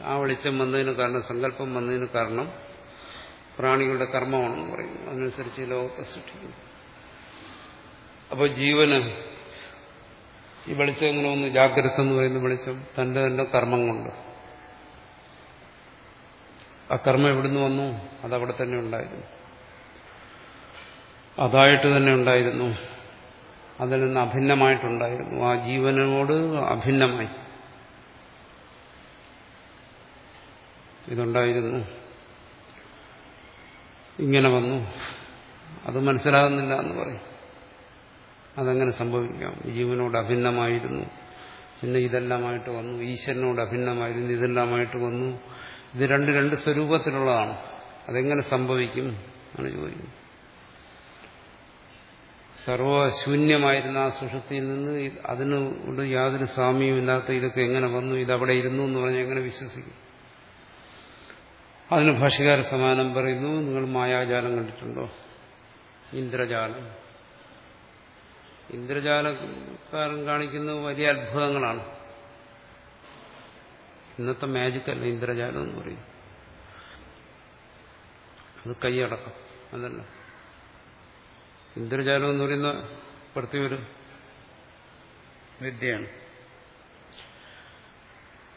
ആ വെളിച്ചം വന്നതിന് കാരണം സങ്കല്പം വന്നതിന് കാരണം പ്രാണികളുടെ കർമ്മമാണെന്ന് പറയുന്നു. അതിനനുസരിച്ച് ലോകത്തെ സൃഷ്ടിക്കുന്നു. അപ്പോൾ ജീവന് ഈ വെളിച്ചം എങ്ങനെ ഒന്ന് ജാഗ്രത എന്ന് പറയുന്ന വെളിച്ചം തന്റെ തന്റെ കർമ്മം കൊണ്ട് ആ കർമ്മം എവിടുന്ന് വന്നു? അതവിടെ തന്നെ ഉണ്ടായിരുന്നു. അതായിട്ട് തന്നെ ഉണ്ടായിരുന്നു. അതിൽ നിന്ന് അഭിന്നമായിട്ടുണ്ടായിരുന്നു. ആ ജീവനോട് അഭിന്നമായി. ഇതുണ്ടായിരുന്നു. ഇങ്ങനെ വന്നു. അത് മനസ്സിലാകുന്നില്ല എന്ന് പറയും. അതങ്ങനെ സംഭവിക്കാം. ജീവനോട് അഭിന്നമായിരുന്നു. പിന്നെ ഇതെല്ലാമായിട്ട് വന്നു. ഈശ്വരനോട് അഭിന്നമായിരുന്നു. ഇതെല്ലാമായിട്ട് വന്നു. ഇത് രണ്ട് രണ്ട് സ്വരൂപത്തിലുള്ളതാണ്. അതെങ്ങനെ സംഭവിക്കും? ആണ് ചോദിക്കുന്നത്. സർവശൂന്യമായിരുന്ന ആ സുഷുപ്തിയിൽ നിന്ന് അതിനോട് യാതൊരു സാമ്യവും ഇല്ലാത്ത ഇതൊക്കെ എങ്ങനെ വന്നു? ഇതവിടെ ഇരുന്നു എന്ന് പറഞ്ഞാൽ എങ്ങനെ വിശ്വസിക്കും? അതിന് ഭാഷകാര സമാനം പറയുന്നു. നിങ്ങൾ മായാജാലം കണ്ടിട്ടുണ്ടോ? ഇന്ദ്രജാലം. ഇന്ദ്രജാലക്കാരൻ കാണിക്കുന്നത് വലിയ അത്ഭുതങ്ങളാണ്. ഇന്നത്തെ മാജിക് അല്ല ഇന്ദ്രജാലം എന്ന് പറയും. അത് കൈയടക്കം. അതല്ല. ഇന്ദ്രജാലം എന്ന് പറയുന്ന പ്രത്യേക വിദ്യയാണ്.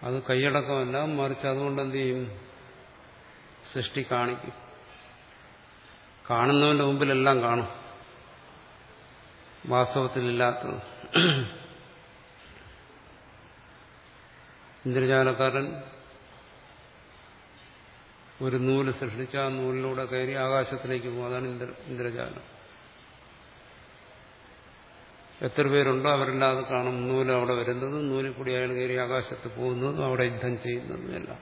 അത് കൈയടക്കമല്ല മറിച്ച് അതുകൊണ്ട് എന്ത് ചെയ്യും? സൃഷ്ടി കാണിക്കും. കാണുന്നവന്റെ മുമ്പിലെല്ലാം കാണും. വാസ്തവത്തിലില്ലാത്തത്. ഇന്ദ്രജാലക്കാരൻ ഒരു നൂൽ സൃഷ്ടിച്ച ആ നൂലിലൂടെ കയറി ആകാശത്തിലേക്ക് പോകും അതാണ് ഇന്ദ്ര ഇന്ദ്രജാലം. എത്ര പേരുണ്ടോ അവരെല്ലാം അത് കാണും. നൂൽ അവിടെ വരുന്നത് നൂലിൽ കൂടി അയാൾ കയറി ആകാശത്ത് പോകുന്നതും അവിടെ യുദ്ധം ചെയ്യുന്നതും എല്ലാം.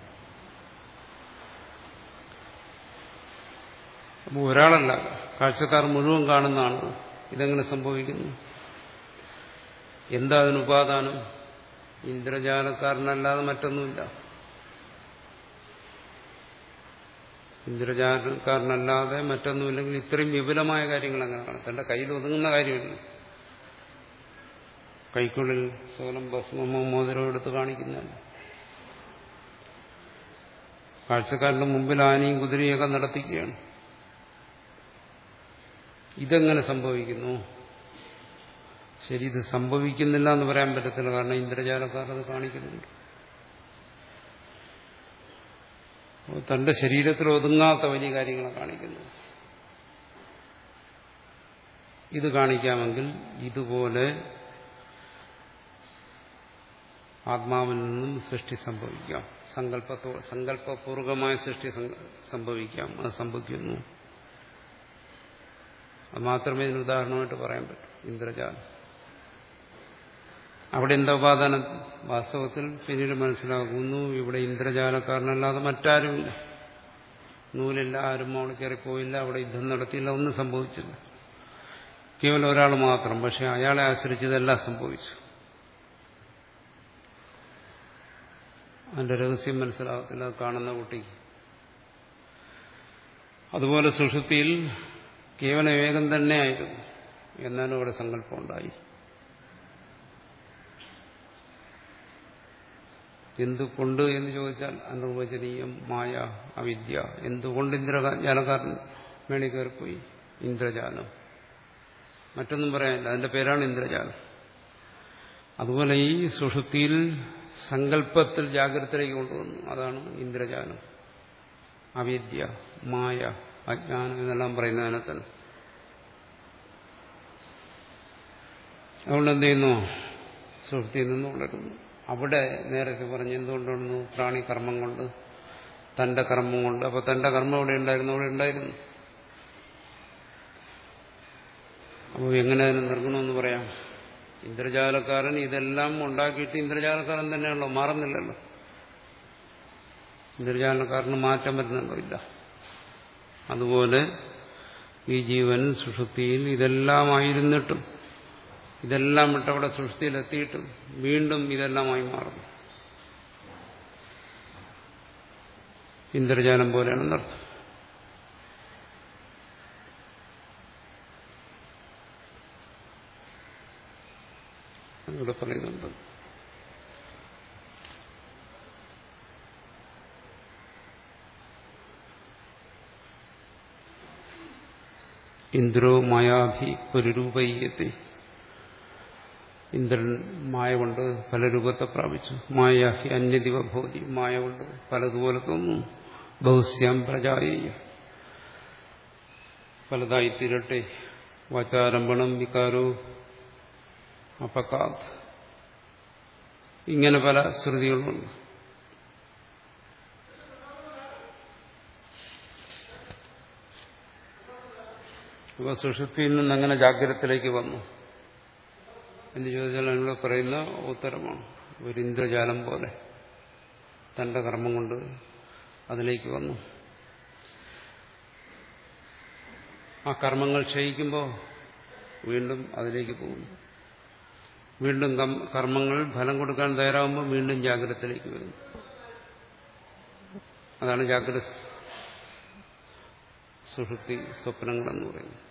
അപ്പോൾ ഒരാളല്ല കാഴ്ചക്കാർ മുഴുവൻ കാണുന്നതാണ്. ഇതെങ്ങനെ സംഭവിക്കുന്നു? എന്താ അതിന് ഉപാദാനം? ഇന്ദ്രജാലക്കാരനല്ലാതെ മറ്റൊന്നുമില്ല. ഇന്ദ്രജാലക്കാരനല്ലാതെ മറ്റൊന്നുമില്ലെങ്കിൽ ഇത്രയും വിപുലമായ കാര്യങ്ങൾ അങ്ങനെ കാണാം? തന്റെ കയ്യിൽ ഒതുങ്ങുന്ന കാര്യമില്ല. കൈക്കുള്ളിൽ സകലം ഭസ്മമോ മോതിരോ എടുത്ത് കാണിക്കുന്നതല്ല കാഴ്ചക്കാരുടെ മുമ്പിൽ ആനയും കുതിരയൊക്കെ നടത്തിക്കുകയാണ്. ഇതെങ്ങനെ സംഭവിക്കുന്നു? ശരി ഇത് സംഭവിക്കുന്നില്ല എന്ന് പറയാൻ പറ്റത്തില്ല കാരണം ഇന്ദ്രജാലക്കാർ അത് കാണിക്കുന്നുണ്ട്. തന്റെ ശരീരത്തിൽ ഒതുങ്ങാത്ത വലിയ കാര്യങ്ങളെ കാണിക്കുന്നു ഇത് കാണിക്കാമെങ്കിൽ ഇതുപോലെ ആത്മാവിൽ നിന്നും സൃഷ്ടി സംഭവിക്കാം. സങ്കല്പത്തോ സങ്കല്പപൂർവമായ സൃഷ്ടി സംഭവിക്കാം. അത് സംഭവിക്കുന്നു. അത് മാത്രമേ ഇതിന് ഉദാഹരണമായിട്ട് പറയാൻ പറ്റൂ. ഇന്ദ്രജാലം. അവിടെ എന്താ ഉപാദാനം? വാസ്തവത്തിൽ പിന്നീട് മനസ്സിലാകുന്നു ഇവിടെ ഇന്ദ്രജാലക്കാരനല്ലാതെ മറ്റാരുമില്ല. നൂലില്ല ആരും അവിടെ കയറിപ്പോയില്ല അവിടെ യുദ്ധം നടത്തിയില്ല ഒന്നും സംഭവിച്ചില്ല. കേവലം ഒരാൾ മാത്രം. പക്ഷെ അയാളെ ആശ്രയിച്ചതെല്ലാം സംഭവിച്ചു. അതിന്റെ രഹസ്യം മനസ്സിലാകത്തില്ല കാണുന്ന കുട്ടിക്ക് അതുപോലെ സുഷുപ്തിയിൽ കേവല വേഗം തന്നെയായിരുന്നു. എന്നാലും അവിടെ സങ്കല്പം ഉണ്ടായി. എന്തുകൊണ്ട് എന്ന് ചോദിച്ചാൽ അനിർവചനീയം മായ അവിദ്യ. എന്തുകൊണ്ട് ഇന്ദ്രജാലക്കാരൻ മേളി കയറിപ്പോയി? ഇന്ദ്രജാലം. മറ്റൊന്നും പറയാനില്ല. അതിന്റെ പേരാണ് ഇന്ദ്രജാലം. അതുപോലെ ഈ സുഷുപ്തിയിൽ സങ്കല്പത്തിൽ ജാഗ്രതയിലേക്ക് കൊണ്ടുവന്നു. അതാണ് ഇന്ദ്രജാലം. അവിദ്യ മായ അജ്ഞാനം എന്നെല്ലാം പറയുന്നതിനെ തന്നെ. അതുകൊണ്ട് എന്ത് ചെയ്യുന്നു? സുഹൃത്തിയിൽ നിന്ന് വളരുന്നു അവിടെ നേരത്തെ പറഞ്ഞ് എന്തുകൊണ്ടുവന്നു പ്രാണി കർമ്മം കൊണ്ട് തന്റെ കർമ്മം കൊണ്ട്. അപ്പൊ തന്റെ കർമ്മം അവിടെ ഉണ്ടായിരുന്നു അവിടെ ഉണ്ടായിരുന്നു. അപ്പോൾ എങ്ങനെ അതിനെ നിർഗണമെന്ന് പറയാം? ഇന്ദ്രജാലക്കാരൻ ഇതെല്ലാം ഉണ്ടാക്കിയിട്ട് ഇന്ദ്രജാലക്കാരൻ തന്നെയാണല്ലോ മാറുന്നില്ലല്ലോ. ഇന്ദ്രജാലക്കാരന് മാറ്റം വരുന്നുണ്ടോ ഇല്ല. അതുപോലെ ഈ ജീവൻ സുഷുതിയിൽ ഇതെല്ലാമായിരുന്നിട്ടും ഇതെല്ലാം വിട്ടവിടെ സൃഷ്ടിയിലെത്തിയിട്ടും വീണ്ടും ഇതെല്ലാമായി മാറുന്നു. ഇന്ദ്രജാലം പോലെയാണെന്നർത്ഥം. ഇവിടെ പറയുന്നുണ്ട്. ഇന്ദ്രോ മായാഭി പുരൂപയ്യത്തെ ഇന്ദ്രൻ മായ കൊണ്ട് പല രൂപത്തെ പ്രാപിച്ചു. മായാഹി അന്യദിവഭോതി മായ കൊണ്ട് പലതുപോലെ തോന്നുന്നു. ബഹുസ്യാം പ്രജായ പലതായി തീരട്ടെ. വാചാരംഭണം വികാരോ അപകാത് ഇങ്ങനെ പല ശ്രുതികളുണ്ട് അപ്പൊ സുഷുപ്തിയിൽ നിന്ന് അങ്ങനെ ജാഗ്രതത്തിലേക്ക് വന്നു? എന്ന് ചോദിച്ചാൽ നിങ്ങൾ പറയുന്ന ഉത്തരമാണ്. ഒരു ഇന്ദ്രജാലം പോലെ തന്റെ കർമ്മം കൊണ്ട് അതിലേക്ക് വന്നു. ആ കർമ്മങ്ങൾ ക്ഷയിക്കുമ്പോൾ വീണ്ടും അതിലേക്ക് പോകുന്നു. വീണ്ടും കർമ്മങ്ങൾ ഫലം കൊടുക്കാൻ തയ്യാറാകുമ്പോൾ വീണ്ടും ജാഗ്രതത്തിലേക്ക് വരുന്നു അതാണ് ജാഗ്രത സുഷുപ്തി സ്വപ്നങ്ങളെന്ന് പറയുന്നത്.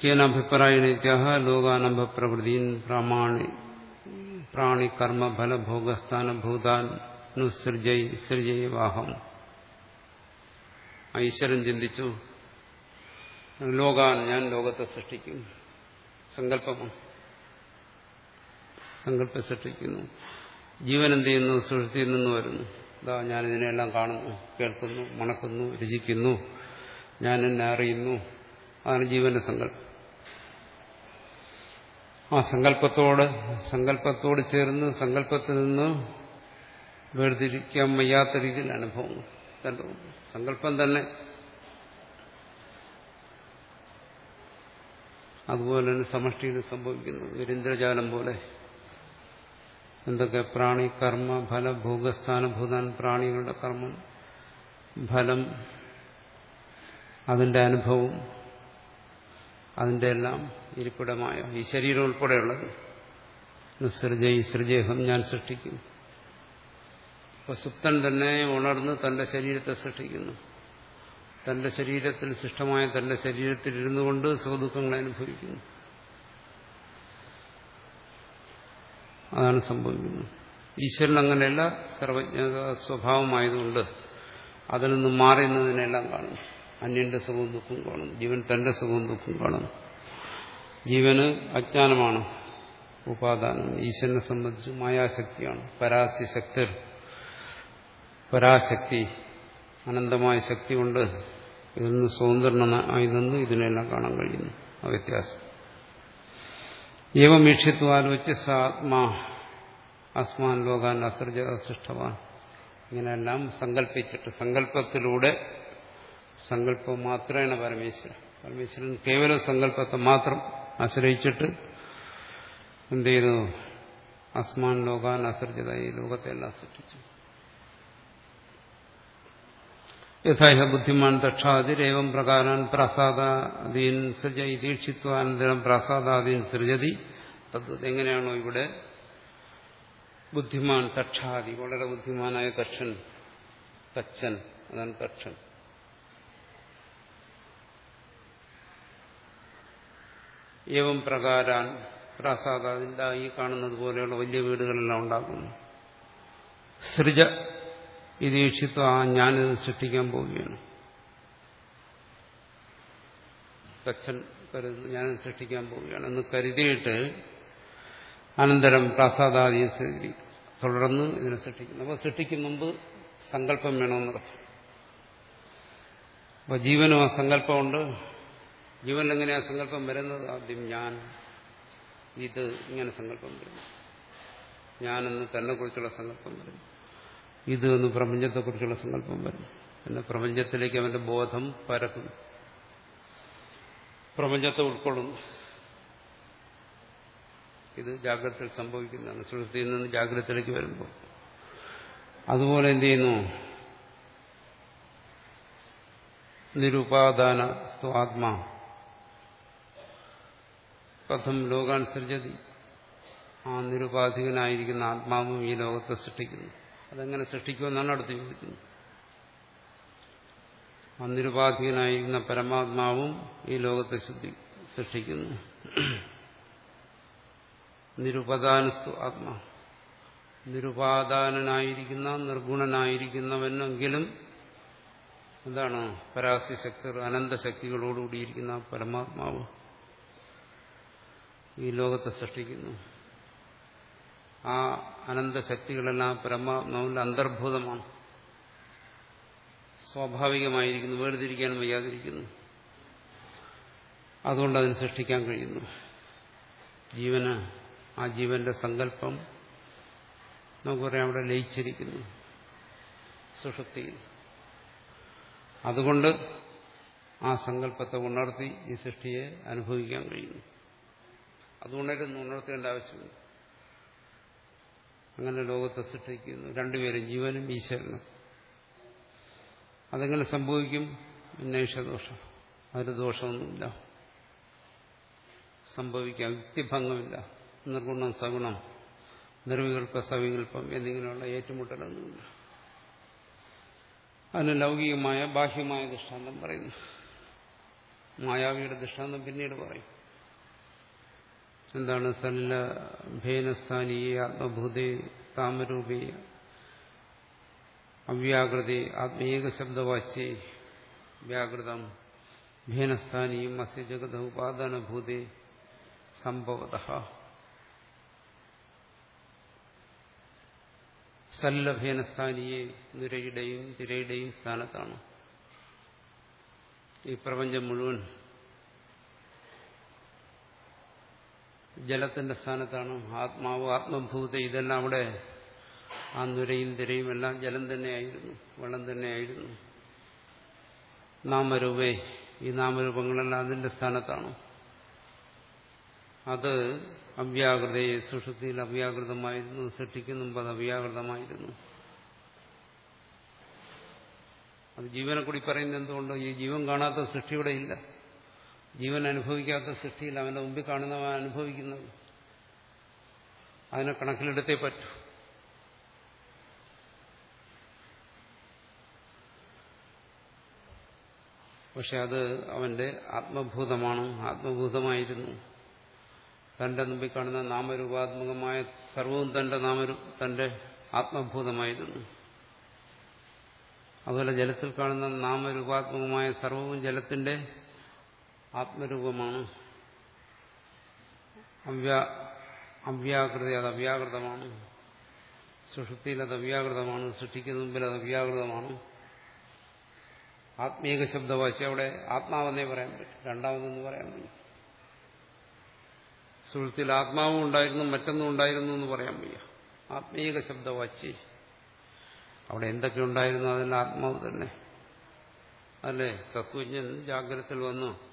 കേനഭിപ്രായണീത്യാഹ ലോകാനംഭ പ്രവൃത്തിൻ പ്രാമാണി പ്രാണി കർമ്മ ഫലഭോഗസ്ഥാന ഭൂതാൻ സൃജയ് സൃജയവാഹം ഈശ്വരൻ ചിന്തിച്ചു. ലോകാൻ ഞാൻ ലോകത്തെ സൃഷ്ടിക്കും സങ്കല്പമാണ്. സങ്കല്പം സൃഷ്ടിക്കുന്നു. ജീവൻ എന്ത് ചെയ്യുന്നു? സൃഷ്ടിയിൽ നിന്ന് വരുന്നു. ഇതാ ഞാൻ ഇതിനെല്ലാം കാണുന്നു കേൾക്കുന്നു മണക്കുന്നു രുചിക്കുന്നു. ഞാൻ എന്നെ അറിയുന്നു. അതാണ് ജീവന്റെ സങ്കല്പം. ആ സങ്കല്പത്തോട് സങ്കല്പത്തോട് ചേർന്ന് സങ്കല്പത്തിൽ നിന്ന് വേർതിരിക്കാൻ വയ്യാത്ത രീതിയിൽ അനുഭവങ്ങൾ. തന്റെ സങ്കല്പം തന്നെ. അതുപോലെ തന്നെ സമഷ്ടിയിൽ സംഭവിക്കുന്നത് ഒരു ഇന്ദ്രജാലം പോലെ. എന്തൊക്കെ പ്രാണി കർമ്മ ഫല ഭോഗസ്ഥാനഭൂതാൻ പ്രാണികളുടെ കർമ്മം ഫലം അതിന്റെ അനുഭവം അതിന്റെ എല്ലാം ഇരിപ്പിടമായ ഈ ശരീരം ഉൾപ്പെടെയുള്ളത്. സൃജയ് സൃജേഹം ഞാൻ സൃഷ്ടിക്കും. അപ്പൊ സുപ്തൻ തന്നെ ഉണർന്ന് തന്റെ ശരീരത്തെ സൃഷ്ടിക്കുന്നു. തന്റെ ശരീരത്തിൽ സൃഷ്ടമായ തന്റെ ശരീരത്തിൽ ഇരുന്നു കൊണ്ട് സുഖദുഃഖങ്ങൾ അനുഭവിക്കുന്നു. അതാണ് സംഭവിക്കുന്നത്. ഈശ്വരൻ അങ്ങനെയല്ല സർവജ്ഞത സ്വഭാവമായതുകൊണ്ട് അതിൽ നിന്ന് മാറി നിന്നതിനെല്ലാം കാണും അന്യന്റെ സുഖവും ദുഃഖവും കാണും ജീവൻ തന്റെ സുഖവും ദുഃഖവും കാണും ജീവന് അജ്ഞാനമാണ്. ഉപാദാനം. ഈശ്വരനെ സംബന്ധിച്ച് മായാശക്തിയാണ്. പരാസ്യ ശക്തി പരാശക്തി അനന്തമായ ശക്തി കൊണ്ട് ഇതിൽ നിന്ന് നിന്ന് ഇതിനെല്ലാം കാണാൻ കഴിയുന്നു. ആ വ്യത്യാസം. ഏവം ആലോചിച്ച് സ ആത്മാ അസ്മാൻ ലോകാൻ അസർജ സൃഷ്ടവാൻ. ഇങ്ങനെയെല്ലാം സങ്കല്പിച്ചിട്ട് സങ്കല്പത്തിലൂടെ സങ്കല്പം മാത്രമാണ് പരമേശ്വരൻ. പരമേശ്വരൻ കേവല സങ്കല്പത്തെ മാത്രം ആശ്രയിച്ചിട്ട് എന്ത് ചെയ്തു? അസ്മാൻ ലോകാൻ അസൃജത ഈ ലോകത്തെല്ലാം സൃഷ്ടിച്ചു. യഥാഹ ബുദ്ധിമാൻ തക്ഷാതിരേവം പ്രകാരാൻ പ്രാസാദാദീൻ സജയി ദീക്ഷിത്വാനന്തരം പ്രാസാദാദീൻ സൃജതി. തദ്വത് എങ്ങനെയാണോ ഇവിടെ ബുദ്ധിമാൻ തക്ഷാദി വളരെ ബുദ്ധിമാനായ തക്ഷൻ തച്ചൻ അതാണ് തക്ഷൻ. ഏവം പ്രകാരാൻ പ്രാസാദാദിന്റെ ഈ കാണുന്നത് പോലെയുള്ള വലിയ വീടുകളെല്ലാം ഉണ്ടാക്കുന്നു. സൃജ ഇതീക്ഷിത്വ ആ ഞാനിത് സൃഷ്ടിക്കാൻ പോവുകയാണ്. കച്ചൻ കരുതുന്നു ഞാനിത് സൃഷ്ടിക്കാൻ പോവുകയാണ് എന്ന് കരുതിയിട്ട് അനന്തരം പ്രാസാദാദി തുടർന്ന് ഇതിനെ സൃഷ്ടിക്കുന്നു. അപ്പോൾ സൃഷ്ടിക്കും മുമ്പ് സങ്കല്പം വേണമെന്നർത്ഥം അപ്പോൾ ജീവനും ആ സങ്കല്പമുണ്ട്. ജീവൻ എങ്ങനെയാ സങ്കല്പം വരുന്നത്? ആദ്യം ഞാൻ. ഇത് ഇങ്ങനെ സങ്കല്പം വരുന്നു. ഞാനെന്ന് തന്നെ കുറിച്ചുള്ള സങ്കല്പം വരുന്നു. ഇത് എന്ന് പ്രപഞ്ചത്തെക്കുറിച്ചുള്ള സങ്കല്പം വരുന്നു പിന്നെ പ്രപഞ്ചത്തിലേക്ക് അവന്റെ ബോധം പരക്കും പ്രപഞ്ചത്തെ ഉൾക്കൊള്ളുന്നു. ഇത് ജാഗ്രതയിൽ സംഭവിക്കുന്നതാണ്. സുഹൃത്തിയിൽ നിന്ന് ജാഗ്രതത്തിലേക്ക് വരുമ്പോൾ അതുപോലെ എന്ത് ചെയ്യുന്നു? നിരുപാദാന സ്വാത്മാ. കഥം ലോകാൻ ആ നിരുപാധികനായിരിക്കുന്ന ആത്മാവും ഈ ലോകത്തെ സൃഷ്ടിക്കുന്നു. അതെങ്ങനെ സൃഷ്ടിക്കുമെന്നാണ് അടുത്ത് ചോദിക്കുന്നത്. ആ നിരുപാധികനായിരിക്കുന്ന പരമാത്മാവും ഈ ലോകത്തെ സൃഷ്ടിക്കുന്നു. നിരുപദാനസ്തു ആത്മാ. നിരുപാദാനനായിരിക്കുന്ന നിർഗുണനായിരിക്കുന്നവനെങ്കിലും എന്താണ്? പരാസ്യ ശക്തി അനന്തശക്തികളോടുകൂടിയിരിക്കുന്ന പരമാത്മാവ് ഈ ലോകത്തെ സൃഷ്ടിക്കുന്നു. ആ അനന്തശക്തികളെല്ലാം പരമാത്മാവിൽ അന്തർഭൂതമാണ്. സ്വാഭാവികമായിരിക്കുന്നു വേർതിരിക്കാൻ വയ്യാതിരിക്കുന്നു. അതുകൊണ്ട് അതിന് സൃഷ്ടിക്കാൻ കഴിയുന്നു. ജീവന് ആ ജീവന്റെ സങ്കല്പം നമുക്ക് പറയാം അവിടെ ലയിച്ചിരിക്കുന്നു സുഷുപ്തിയിൽ. അതുകൊണ്ട് ആ സങ്കല്പത്തെ ഉണർത്തി ഈ സൃഷ്ടിയെ അനുഭവിക്കാൻ കഴിയുന്നു. അതുകൊണ്ടായിരുന്നു ഉണർത്തേണ്ട ആവശ്യമില്ല. അങ്ങനെ ലോകത്തെ സൃഷ്ടിക്കുന്നു. രണ്ടുപേരും ജീവനും ഈശ്വരനും. അതെങ്ങനെ സംഭവിക്കും? ഉന്നേഷദോഷം അതിന് ദോഷമൊന്നുമില്ല. സംഭവിക്കാം. യുക്തിഭംഗമില്ല. നിർഗുണം സഗുണം നിർവികൽപ്പ സവികൽപ്പം എന്നിങ്ങനെയുള്ള ഏറ്റുമുട്ടലൊന്നുമില്ല. അതിന് ലൗകികമായ ബാഹ്യമായ ദൃഷ്ടാന്തം പറയുന്നു. മായാവിയുടെ ദൃഷ്ടാന്തം പിന്നീട് പറയും. എന്താണ് സല്ല ഭേനസ്ഥാനീയ ആത്മഭൂതേ താമരൂപേ അവ്യാകൃതി ആത്മീക ശബ്ദവാച്യേ വ്യാകൃതം ഭേനസ്ഥാനീയം അസ്യ ജഗത ഉപാദാനഭൂതേ സംഭവത സല്ലഭേനസ്ഥാനീയെ നിരയുടെയും തിരയുടെയും സ്ഥാനത്താണ് ഈ പ്രപഞ്ചം മുഴുവൻ ജലത്തിന്റെ സ്ഥാനത്താണ്. ആത്മാവ് ആത്മഭൂത ഇതെല്ലാം അവിടെ ആ നുരയും തിരയും എല്ലാം ജലം തന്നെയായിരുന്നു വെള്ളം തന്നെയായിരുന്നു. നാമരൂപേ ഈ നാമരൂപങ്ങളെല്ലാം അതിന്റെ സ്ഥാനത്താണ്. അത് അവ്യാകൃതയെ സുഷുതിയിൽ അവ്യാകൃതമായിരുന്നു സൃഷ്ടിക്കുന്ന അത് അവ്യാകൃതമായിരുന്നു. അത് ജീവനെ കൂടി പറയുന്നത് എന്തുകൊണ്ട് ഈ ജീവൻ കാണാത്ത സൃഷ്ടിയുടെ ഇല്ല? ജീവൻ അനുഭവിക്കാത്ത സൃഷ്ടിയിൽ അവന്റെ മുമ്പിൽ കാണുന്നവൻ അനുഭവിക്കുന്നത്. അതിനെ കണക്കിലെടുത്തേ പറ്റൂ. പക്ഷെ അത് അവന്റെ ആത്മഭൂതമാണ്. ആത്മഭൂതമായിരുന്നു. തന്റെ മുമ്പിൽ കാണുന്ന നാമരൂപാത്മകമായ സർവവും തന്റെ നാമരൂ തന്റെ ആത്മഭൂതമായിരുന്നു. അതുപോലെ ജലത്തിൽ കാണുന്ന നാമരൂപാത്മകമായ സർവവും ജലത്തിന്റെ ആത്മരൂപമാണ്. അവ്യാകൃതി അത് അവ്യാകൃതമാണ്. സുഷുപ്തിയിൽ അത് അവ്യാകൃതമാണ്. സൃഷ്ടിക്കുന്ന മുമ്പിൽ അത് അവ്യാകൃതമാണ്. ആത്മീക ശബ്ദവാശി അവിടെ ആത്മാവെന്നേ പറയാൻ പറ്റും. രണ്ടാമതെന്ന് പറയാൻ പറ്റും സുഹൃത്തിൽ ആത്മാവും ഉണ്ടായിരുന്നു മറ്റൊന്നും ഉണ്ടായിരുന്നു എന്ന് പറയാൻ വയ്യ. ആത്മീക ശബ്ദവാച്ചി അവിടെ എന്തൊക്കെ ഉണ്ടായിരുന്നു അതിന് ആത്മാവ് തന്നെ. അല്ലേ? തത്വജ്ഞൻ ജാഗ്രതത്തിൽ വന്നു.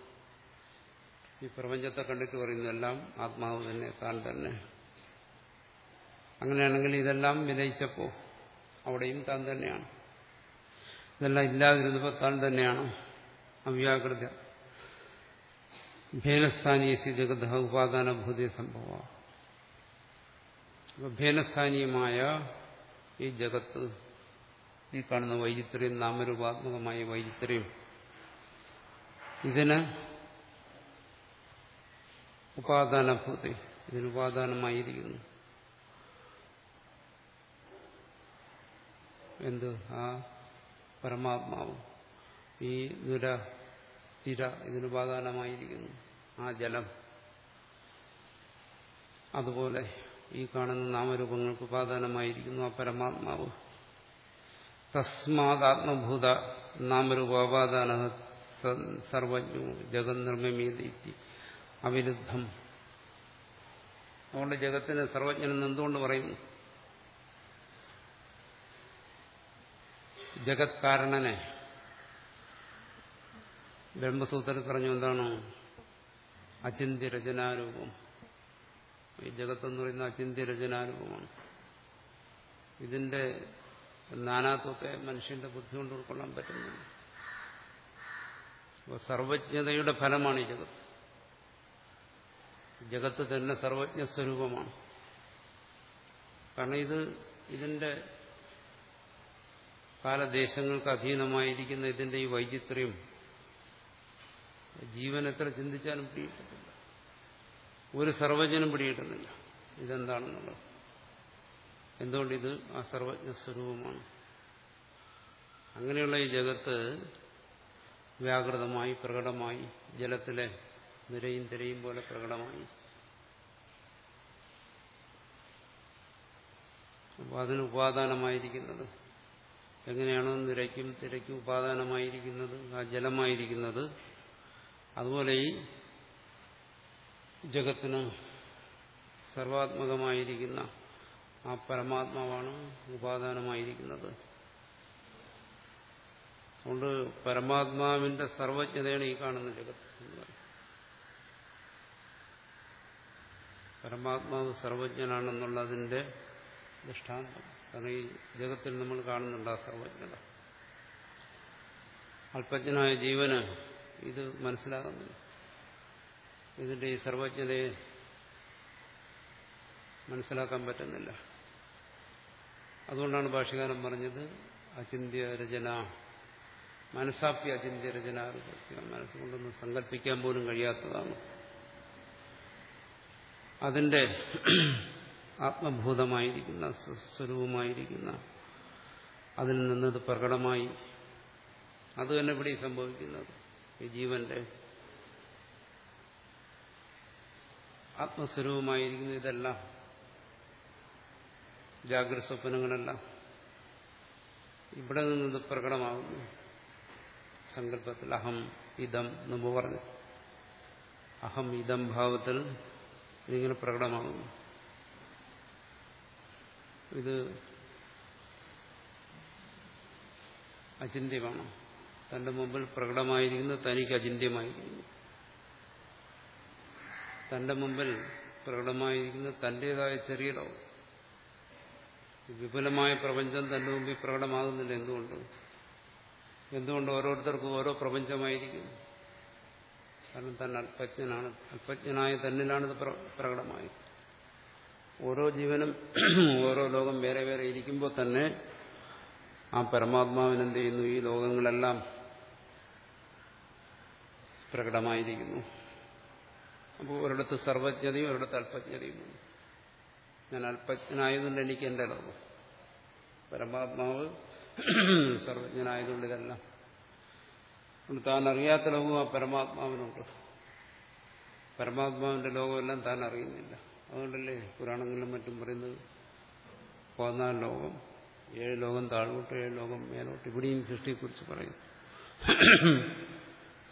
ഈ പ്രപഞ്ചത്തെ കണ്ടിട്ട് പറയുന്നു എല്ലാം ആത്മാവ് തന്നെ താൻ തന്നെ. അങ്ങനെയാണെങ്കിൽ ഇതെല്ലാം വിലയിച്ചപ്പോ അവിടെയും താൻ തന്നെയാണ്. ഇതെല്ലാം ഇല്ലാതിരുന്നപ്പോൾ താൻ തന്നെയാണ്. അവ്യാകൃത. ഭേനസ്ഥാനീയസി ജഗത ഉപാദാനഭൂതി സംഭവ. ഭേനസ്ഥാനീയമായ ഈ ജഗത്ത് ഈ കാണുന്ന വൈചിത്രയും നാമരൂപാത്മകമായ വൈചിത്രയും ഇതിന് ഉപാദാനഭൂതി. ഇതിന് ഉപാദാനമായിരിക്കുന്നു. എന്ത്? ആ പരമാത്മാവ്. ഈ നുര തിര ഇതിനുപാദാനമായിരിക്കുന്നു ആ ജലം. അതുപോലെ ഈ കാണുന്ന നാമരൂപങ്ങൾക്ക് ഉപാദാനമായിരിക്കുന്നു ആ പരമാത്മാവ്. തസ്മാത്മഭൂത നാമരൂപോപാദാന സർവജ്ഞ ജഗന്നിർമ്മീതി അവിരുദ്ധം. അതുകൊണ്ട് ജഗത്തിന് സർവജ്ഞനെന്ന് എന്തുകൊണ്ട് പറയുന്നു ജഗത്കാരണനെ. ബ്രഹ്മസൂത്രത്തിൽ പറഞ്ഞു എന്താണ്? അചിന്തിരചനാരൂപം ഈ ജഗത്തെന്ന് പറയുന്ന അചിന്തിരചനാരൂപമാണ് ഇതിന്റെ നാനാത്വത്തെ മനുഷ്യന്റെ ബുദ്ധി കൊണ്ട് ഉൾക്കൊള്ളാൻ പറ്റുന്നില്ല. സർവജ്ഞതയുടെ ഫലമാണ് ഈ ജഗത്ത്. ജഗത്ത് തന്നെ സർവജ്ഞ സ്വരൂപമാണ് കാരണം ഇത് ഇതിന്റെ കാലദേശങ്ങൾക്ക് അധീനമായിരിക്കുന്ന ഇതിന്റെ ഈ വൈചിത്ര്യം ജീവൻ എത്ര ചിന്തിച്ചാലും പിടിയിട്ടില്ല ഒരു സർവജ്ഞനും പിടിയിട്ടുന്നില്ല ഇതെന്താണെന്നുള്ളത്? എന്തുകൊണ്ട് ഇത് ആ സർവജ്ഞ സ്വരൂപമാണ് അങ്ങനെയുള്ള ഈ ജഗത്ത് വ്യാകൃതമായി പ്രകടമായി ജലത്തിലെ നിരയും തിരയും പോലെ പ്രകടമായി. അപ്പോൾ അതിന് ഉപാദാനമായിരിക്കുന്നത് എങ്ങനെയാണോ? നിരയ്ക്കും തിരയ്ക്കും ഉപാദാനമായിരിക്കുന്നത് ആ ജലമായിരിക്കുന്നത്. അതുപോലെ ഈ ജഗത്തിന് സർവാത്മകമായിരിക്കുന്ന ആ പരമാത്മാവാണ് ഉപാദാനമായിരിക്കുന്നത്. അതുകൊണ്ട് പരമാത്മാവിന്റെ സർവജ്ഞതയാണ് ഈ കാണുന്ന ജഗത്ത് എന്ന് പറയുന്നത് പരമാത്മാവ് സർവജ്ഞനാണെന്നുള്ളതിന്റെ ദൃഷ്ടാന്തം. കാരണം ഈ ജഗത്തിൽ നമ്മൾ കാണുന്നുണ്ട് ആ സർവജ്ഞത. അല്പജ്ഞനായ ജീവന് ഇത് മനസ്സിലാകുന്നില്ല. ഇതിന്റെ ഈ സർവജ്ഞതയെ മനസ്സിലാക്കാൻ പറ്റുന്നില്ല. അതുകൊണ്ടാണ് ഭാഷകാരൻ പറഞ്ഞത് അചിന്ത്യ രചന മനസ്സാപ്യ അചിന്ത്യ രചന മനസ്സുകൊണ്ടൊന്നും സങ്കല്പിക്കാൻ പോലും കഴിയാത്തതാണ്. അതിന്റെ ആത്മഭൂതമായിരിക്കുന്ന സ്വരൂപമായിരിക്കുന്ന അതിൽ നിന്നത് പ്രകടമായി. അത് തന്നെ ഇവിടെ സംഭവിക്കുന്നത്. ഈ ജീവന്റെ ആത്മസ്വരൂപമായിരിക്കുന്ന ഇതെല്ലാം ജാഗ്രത സ്വപ്നങ്ങളെല്ലാം ഇവിടെ നിന്നത് പ്രകടമാകുന്നു സങ്കല്പത്തിൽ അഹം ഇതം എന്ന് പറഞ്ഞു. അഹം ഇതം ഭാവത്തിൽ ഇതിങ്ങനെ പ്രകടമാകുന്നു. ഇത് അചിന്യമാണ് തന്റെ മുമ്പിൽ പ്രകടമായിരിക്കുന്നത് തനിക്ക് അചിന്യമായിരിക്കുന്നു തന്റെ മുമ്പിൽ പ്രകടമായിരിക്കുന്ന തന്റേതായ ചെറിയ ലോകം വിപുലമായ പ്രപഞ്ചം തന്റെ മുമ്പിൽ പ്രകടമാകുന്നില്ല എന്തുകൊണ്ട്? എന്തുകൊണ്ട് ഓരോരുത്തർക്കും ഓരോ പ്രപഞ്ചമായിരിക്കുന്നു? കാരണം താൻ അല്പജ്ഞനാണ്. അല്പജ്ഞനായ തന്നിലാണിത് പ്രകടമായി ഓരോ ജീവനും <clears throat> ഓരോ ലോകം വേറെ വേറെ ഇരിക്കുമ്പോൾ തന്നെ ആ പരമാത്മാവിനെന്ത് ചെയ്യുന്നു ഈ ലോകങ്ങളെല്ലാം പ്രകടമായിരിക്കുന്നു. അപ്പോൾ ഒരിടത്ത് സർവജ്ഞതയും ഒരിടത്ത് അല്പജ്ഞതയും ഞാൻ അല്പജ്ഞനായതുകൊണ്ട് എനിക്ക് എന്റെ ലോകം പരമാത്മാവ് <clears throat> സർവജ്ഞനായതുകൊണ്ട് ഇതെല്ലാം താൻ അറിയാത്ത ലോകവും ആ പരമാത്മാവിനുണ്ട്. പരമാത്മാവിന്റെ ലോകമെല്ലാം താൻ അറിയുന്നില്ല അതുകൊണ്ടല്ലേ പുരാണങ്ങളിലും മറ്റും പറയുന്നത്? പതിനാല് ലോകം ഏഴ് ലോകം താഴോട്ട് ഏഴ് ലോകം മേലോട്ട്. ഇവിടെയും സൃഷ്ടിയെക്കുറിച്ച് പറയും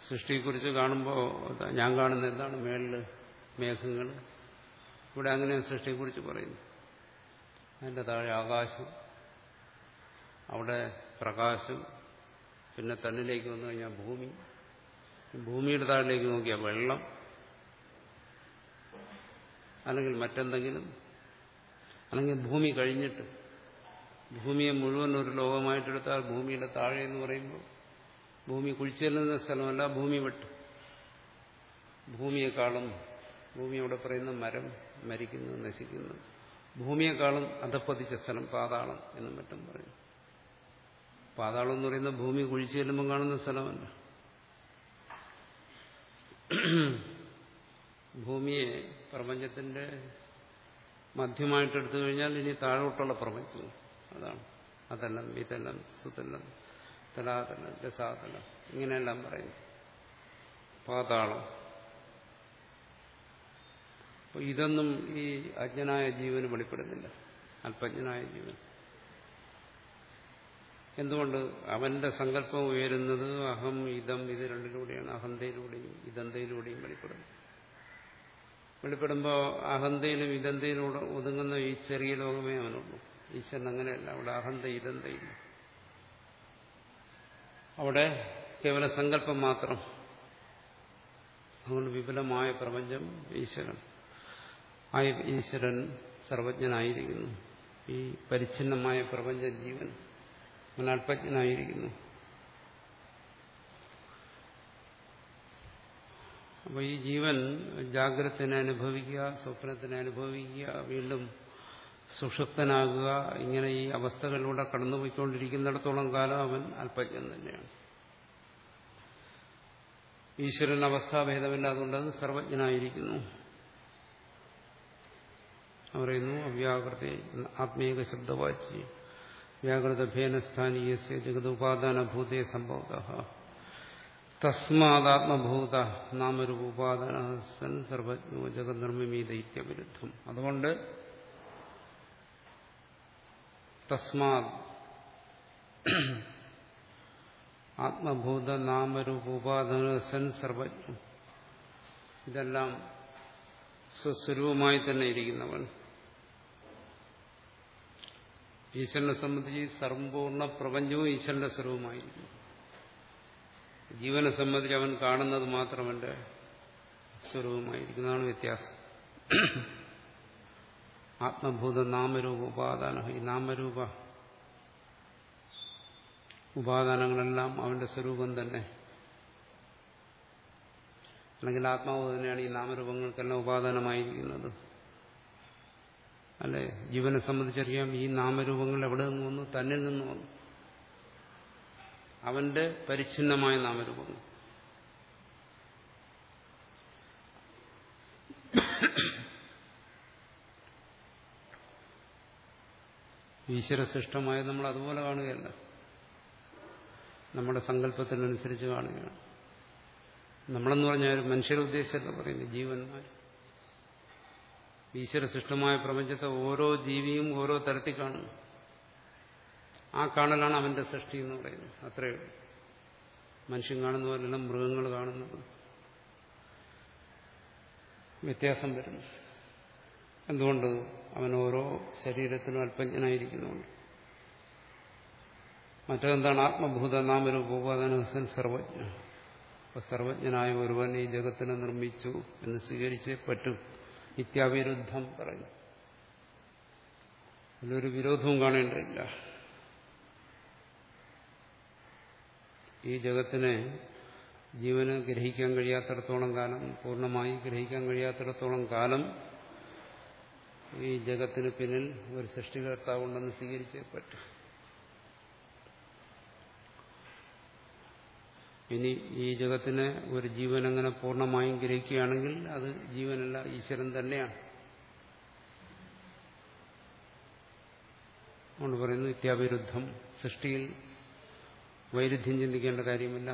സൃഷ്ടിയെക്കുറിച്ച് കാണുമ്പോൾ ഞാൻ കാണുന്ന എന്താണ്? മേളിൽ മേഘങ്ങൾ ഇവിടെ അങ്ങനെ സൃഷ്ടിയെക്കുറിച്ച് പറയുന്നു അതിന്റെ താഴെ ആകാശം അവിടെ പ്രകാശം പിന്നെ തന്നിലേക്ക് വന്നു കഴിഞ്ഞാൽ ഭൂമി. ഭൂമിയുടെ താഴിലേക്ക് നോക്കിയാൽ വെള്ളം. അല്ലെങ്കിൽ മറ്റെന്തെങ്കിലും. അല്ലെങ്കിൽ ഭൂമി കഴിഞ്ഞിട്ട്. ഭൂമിയെ മുഴുവൻ ഒരു ലോകമായിട്ടെടുത്താൽ ഭൂമിയുടെ താഴെ എന്ന് പറയുമ്പോൾ ഭൂമി കുഴിച്ചെല്ലുന്ന സ്ഥലമല്ല ഭൂമി വെട്ട്. ഭൂമിയെക്കാളും ഭൂമി അവിടെ പറയുന്ന മരം മരിക്കുന്നു നശിക്കുന്നു. ഭൂമിയെക്കാളും അധപ്പതിച്ച സ്ഥലം പാതാളം എന്നും മറ്റും പറയും. പാതാളം എന്ന് പറയുന്ന ഭൂമി കുഴിച്ചു ചെല്ലുമ്പോൾ കാണുന്ന സ്ഥലമല്ല. ഭൂമിയെ പ്രപഞ്ചത്തിന്റെ മധ്യമായിട്ട് എടുത്തു കഴിഞ്ഞാൽ ഇനി താഴോട്ടുള്ള പ്രപഞ്ചം. അതാണ്. അതെല്ലാം ഇതെല്ലാം സുതെല്ലാം തലാതലം രസാതലം ഇങ്ങനെയെല്ലാം പറയുന്നു. പാതാളം ഇതൊന്നും ഈ അജ്ഞനായ ജീവന് വെളിപ്പെടുന്നില്ല. അല്പജ്ഞനായ ജീവൻ. എന്തുകൊണ്ട് അവന്റെ സങ്കല്പം ഉയരുന്നത് അഹം ഇതം ഇത് രണ്ടിലൂടെയാണ് അഹന്തയിലൂടെയും ഇതന്തയിലൂടെയും വെളിപ്പെടുന്നത്. വെളിപ്പെടുമ്പോൾ അഹന്തയിലും ഇതന്തയിലൂടെ ഒതുങ്ങുന്ന ഈ ചെറിയ ലോകമേ അവനുള്ളൂ. ഈശ്വരൻ അങ്ങനെയല്ല അവിടെ അഹന്ത ഇതന്തയില്ല അവിടെ കേവല സങ്കല്പം മാത്രം. അതുകൊണ്ട് വിപുലമായ പ്രപഞ്ചം ഈശ്വരൻ. ഈശ്വരൻ സർവജ്ഞനായിരിക്കുന്നു. ഈ പരിച്ഛിന്നമായ പ്രപഞ്ച ജീവൻ അവൻ അല്പജ്ഞനായിരിക്കുന്നു അപ്പോൾ ഈ ജീവൻ ജാഗ്രതനെ അനുഭവിക്കുക സ്വപ്നത്തിനെ അനുഭവിക്കുക വീണ്ടും സുഷുപ്തനാകുക ഇങ്ങനെ ഈ അവസ്ഥകളിലൂടെ കടന്നുപോയിക്കൊണ്ടിരിക്കുന്നിടത്തോളം കാലം അവൻ അല്പജ്ഞൻ തന്നെയാണ്. ഈശ്വരൻ അവസ്ഥാഭേദമില്ലാതുകൊണ്ട് അത് സർവജ്ഞനായിരിക്കുന്നു. പറയുന്നു അവ്യാകൃതി ആത്മീയ ശബ്ദവാച്ചി. വ്യാകൃത ഭേനസ്ഥാനീയസ്യ ജഗതുപാദാനഭൂതേ സംഭവത. തസ്മാതാത്മഭൂത നാമരൂപോപാദന സൻ സർവജ്ഞോ ജഗനിർമ്മിമീതൈത്യവിരുദ്ധം അതുകൊണ്ട് തസ്മാത് ആത്മഭൂത നാമരൂപോപാദന സൻ സർവജ്ഞം. ഇതെല്ലാം സ്വസ്വരൂപമായി തന്നെ ഇരിക്കുന്നവൻ. ഈശ്വരനെ സംബന്ധിച്ച് സമ്പൂർണ പ്രപഞ്ചവും ഈശ്വരന്റെ സ്വരൂപമായിരിക്കുന്നു. ജീവനെ സംബന്ധിച്ച് അവൻ കാണുന്നത് മാത്രമല്ല സ്വരൂപമായിരിക്കുന്നതാണ് വ്യത്യാസം. ആത്മഭൂത നാമരൂപ ഉപാദാന. ഈ നാമരൂപ ഉപാദാനങ്ങളെല്ലാം അവന്റെ സ്വരൂപം തന്നെ. അല്ലെങ്കിൽ ആത്മാവ് തന്നെയാണ് ഈ നാമരൂപങ്ങൾക്കെല്ലാം ഉപാദാനമായിരിക്കുന്നത്. അല്ലെ? ജീവനെ സംബന്ധിച്ചറിയാം ഈ നാമരൂപങ്ങൾ എവിടെ നിന്ന് വന്നു? തന്നിൽ നിന്ന് വന്നു. അവന്റെ പരിച്ഛിന്നമായ നാമരൂപങ്ങൾ. ഈശ്വര സൃഷ്ടമായ നമ്മൾ അതുപോലെ കാണുകയല്ല. നമ്മുടെ സങ്കല്പത്തിനനുസരിച്ച് കാണുകയാണ്. നമ്മളെന്ന് പറഞ്ഞാൽ മനുഷ്യരുദ്ദേശം ഉദ്ദേശമല്ല പറയുന്നത് ജീവന്മാർ. ഈശ്വര സൃഷ്ടമായ പ്രപഞ്ചത്തെ ഓരോ ജീവിയും ഓരോ തരത്തിൽ കാണും. ആ കാണലാണ് അവന്റെ സൃഷ്ടി എന്ന് പറയുന്നത്. അത്രയേ ഉള്ളൂ. മനുഷ്യൻ കാണുന്ന പോലെയല്ല മൃഗങ്ങൾ കാണുന്നത്. വ്യത്യാസം വരുന്നു. എന്തുകൊണ്ട്? അവൻ ഓരോ ശരീരത്തിനും അല്പജ്ഞനായിരിക്കുന്നുണ്ട്. മറ്റെന്താണ് ആത്മഭൂത നാമരൂപോപാദാനഹസൻ സർവജ്ഞ. സർവജ്ഞനായ ഒരുവൻ ഈ ജഗത്തിനെ നിർമ്മിച്ചു എന്ന് സ്വീകരിച്ചേ പറ്റും. നിത്യാവിരുദ്ധം പറയും അതിലൊരു വിരോധവും കാണേണ്ടതില്ല. ഈ ജഗത്തിനെ ജീവന് ഗ്രഹിക്കാൻ കഴിയാത്തിടത്തോളം കാലം പൂർണമായി ഗ്രഹിക്കാൻ കഴിയാത്തിടത്തോളം കാലം ഈ ജഗത്തിന് പിന്നിൽ ഒരു സൃഷ്ടികർത്താവുണ്ടെന്ന് സ്വീകരിച്ചേ പറ്റും. ഇനി ഈ ജഗത്തിനെ ഒരു ജീവൻ അങ്ങനെ പൂർണമായും ഗ്രഹിക്കുകയാണെങ്കിൽ അത് ജീവനല്ല ഈശ്വരൻ തന്നെയാണ്. അതുകൊണ്ട് പറയുന്നു നിത്യാവിരുദ്ധം സൃഷ്ടിയിൽ വൈരുദ്ധ്യം ചിന്തിക്കേണ്ട കാര്യമില്ല.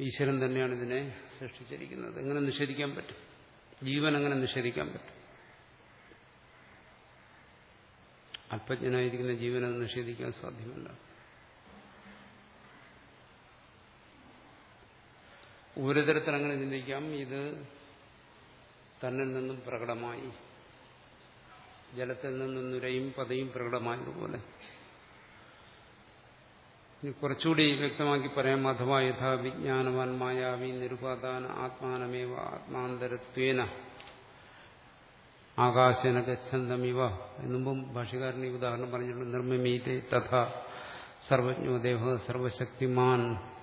ഈശ്വരൻ തന്നെയാണ് ഇതിനെ സൃഷ്ടിച്ചിരിക്കുന്നത്. എങ്ങനെ നിഷേധിക്കാൻ പറ്റും? ജീവൻ അങ്ങനെ നിഷേധിക്കാൻ പറ്റും. അല്പജ്ഞനായിരിക്കുന്ന ജീവനത് നിഷേധിക്കാൻ സാധ്യമല്ല. ഒരു തരത്തിൽ അങ്ങനെ ചിന്തിക്കാം. ഇത് തന്നിൽ നിന്നും പ്രകടമായി. ജലത്തിൽ നിന്നും നുരയും പതയും പ്രകടമായതുപോലെ. കുറച്ചുകൂടി വ്യക്തമാക്കി പറയാം. അഥവാ യഥാ വിജ്ഞാനവാൻ മായാവി നിരുപാദാന ആത്മാനമേവ ആത്മാന്തരത്വേന ആകാശന ഗച്ഛന്തമിവ എന്നുമ്പം ഭാഷകാരൻ ഈ ഉദാഹരണം പറഞ്ഞിട്ടുണ്ട്. നിർമ്മിമീതെ തഥാ സർവജ്ഞോ ദേഹ സർവശക്തിമാൻ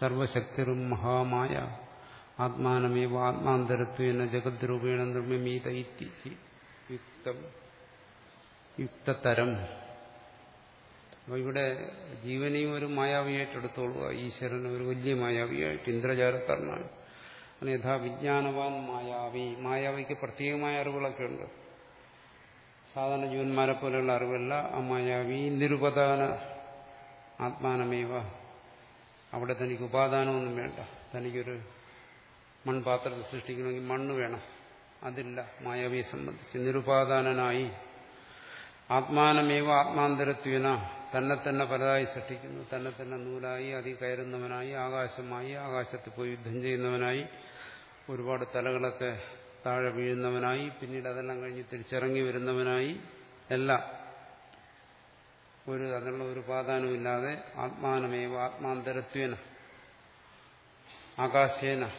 സർവശക്തിറും മഹാമായ ആത്മാനമേവ ആത്മാന്തരത്വേന ജഗദ്രൂപേണ നിർമ്മിത യുക്തം യുക്തതരം. അപ്പോൾ ഇവിടെ ജീവനെയും ഒരു മായാവിയായിട്ട് എടുത്തോളുക ഈശ്വരൻ ഒരു വലിയ മായാവിയായിട്ട് ഇന്ദ്രജാലക്കാരനാണ്. യഥാ വിജ്ഞാനവാൻ മായാവി. മായാവിക്ക് പ്രത്യേകമായ അറിവുകളൊക്കെ ഉണ്ട്. സാധാരണ ജീവന്മാരെ പോലെയുള്ള അറിവല്ല. ആ മായാവി നിരുപദാന ആത്മാനമേവ അവിടെ തനിക്ക് ഉപാദാനമൊന്നും വേണ്ട. തനിക്കൊരു മൺപാത്രത്തെ സൃഷ്ടിക്കണമെങ്കിൽ മണ്ണ് വേണം. അതില്ല മായാവിയെ സംബന്ധിച്ച്. നിരുപാദാനനായി. ആത്മാനമേവ ആത്മാന്തരത്വന. തന്നെ തന്നെ പലതായി സൃഷ്ടിക്കുന്നു. തന്നെ തന്നെ നൂലായി അതി കയറുന്നവനായി ആകാശമായി ആകാശത്ത് പോയി യുദ്ധം ചെയ്യുന്നവനായി ഒരുപാട് തലകളൊക്കെ താഴെ വീഴുന്നവനായി പിന്നീട് അതെല്ലാം കഴിഞ്ഞ് തിരിച്ചിറങ്ങി വരുന്നവനായി എല്ലാം ഒരു അതിനുള്ള ഒരു പ്രാധാന്യമില്ലാതെ ആത്മാനമേവ ആത്മാന്തരത്വേന ആകാശേന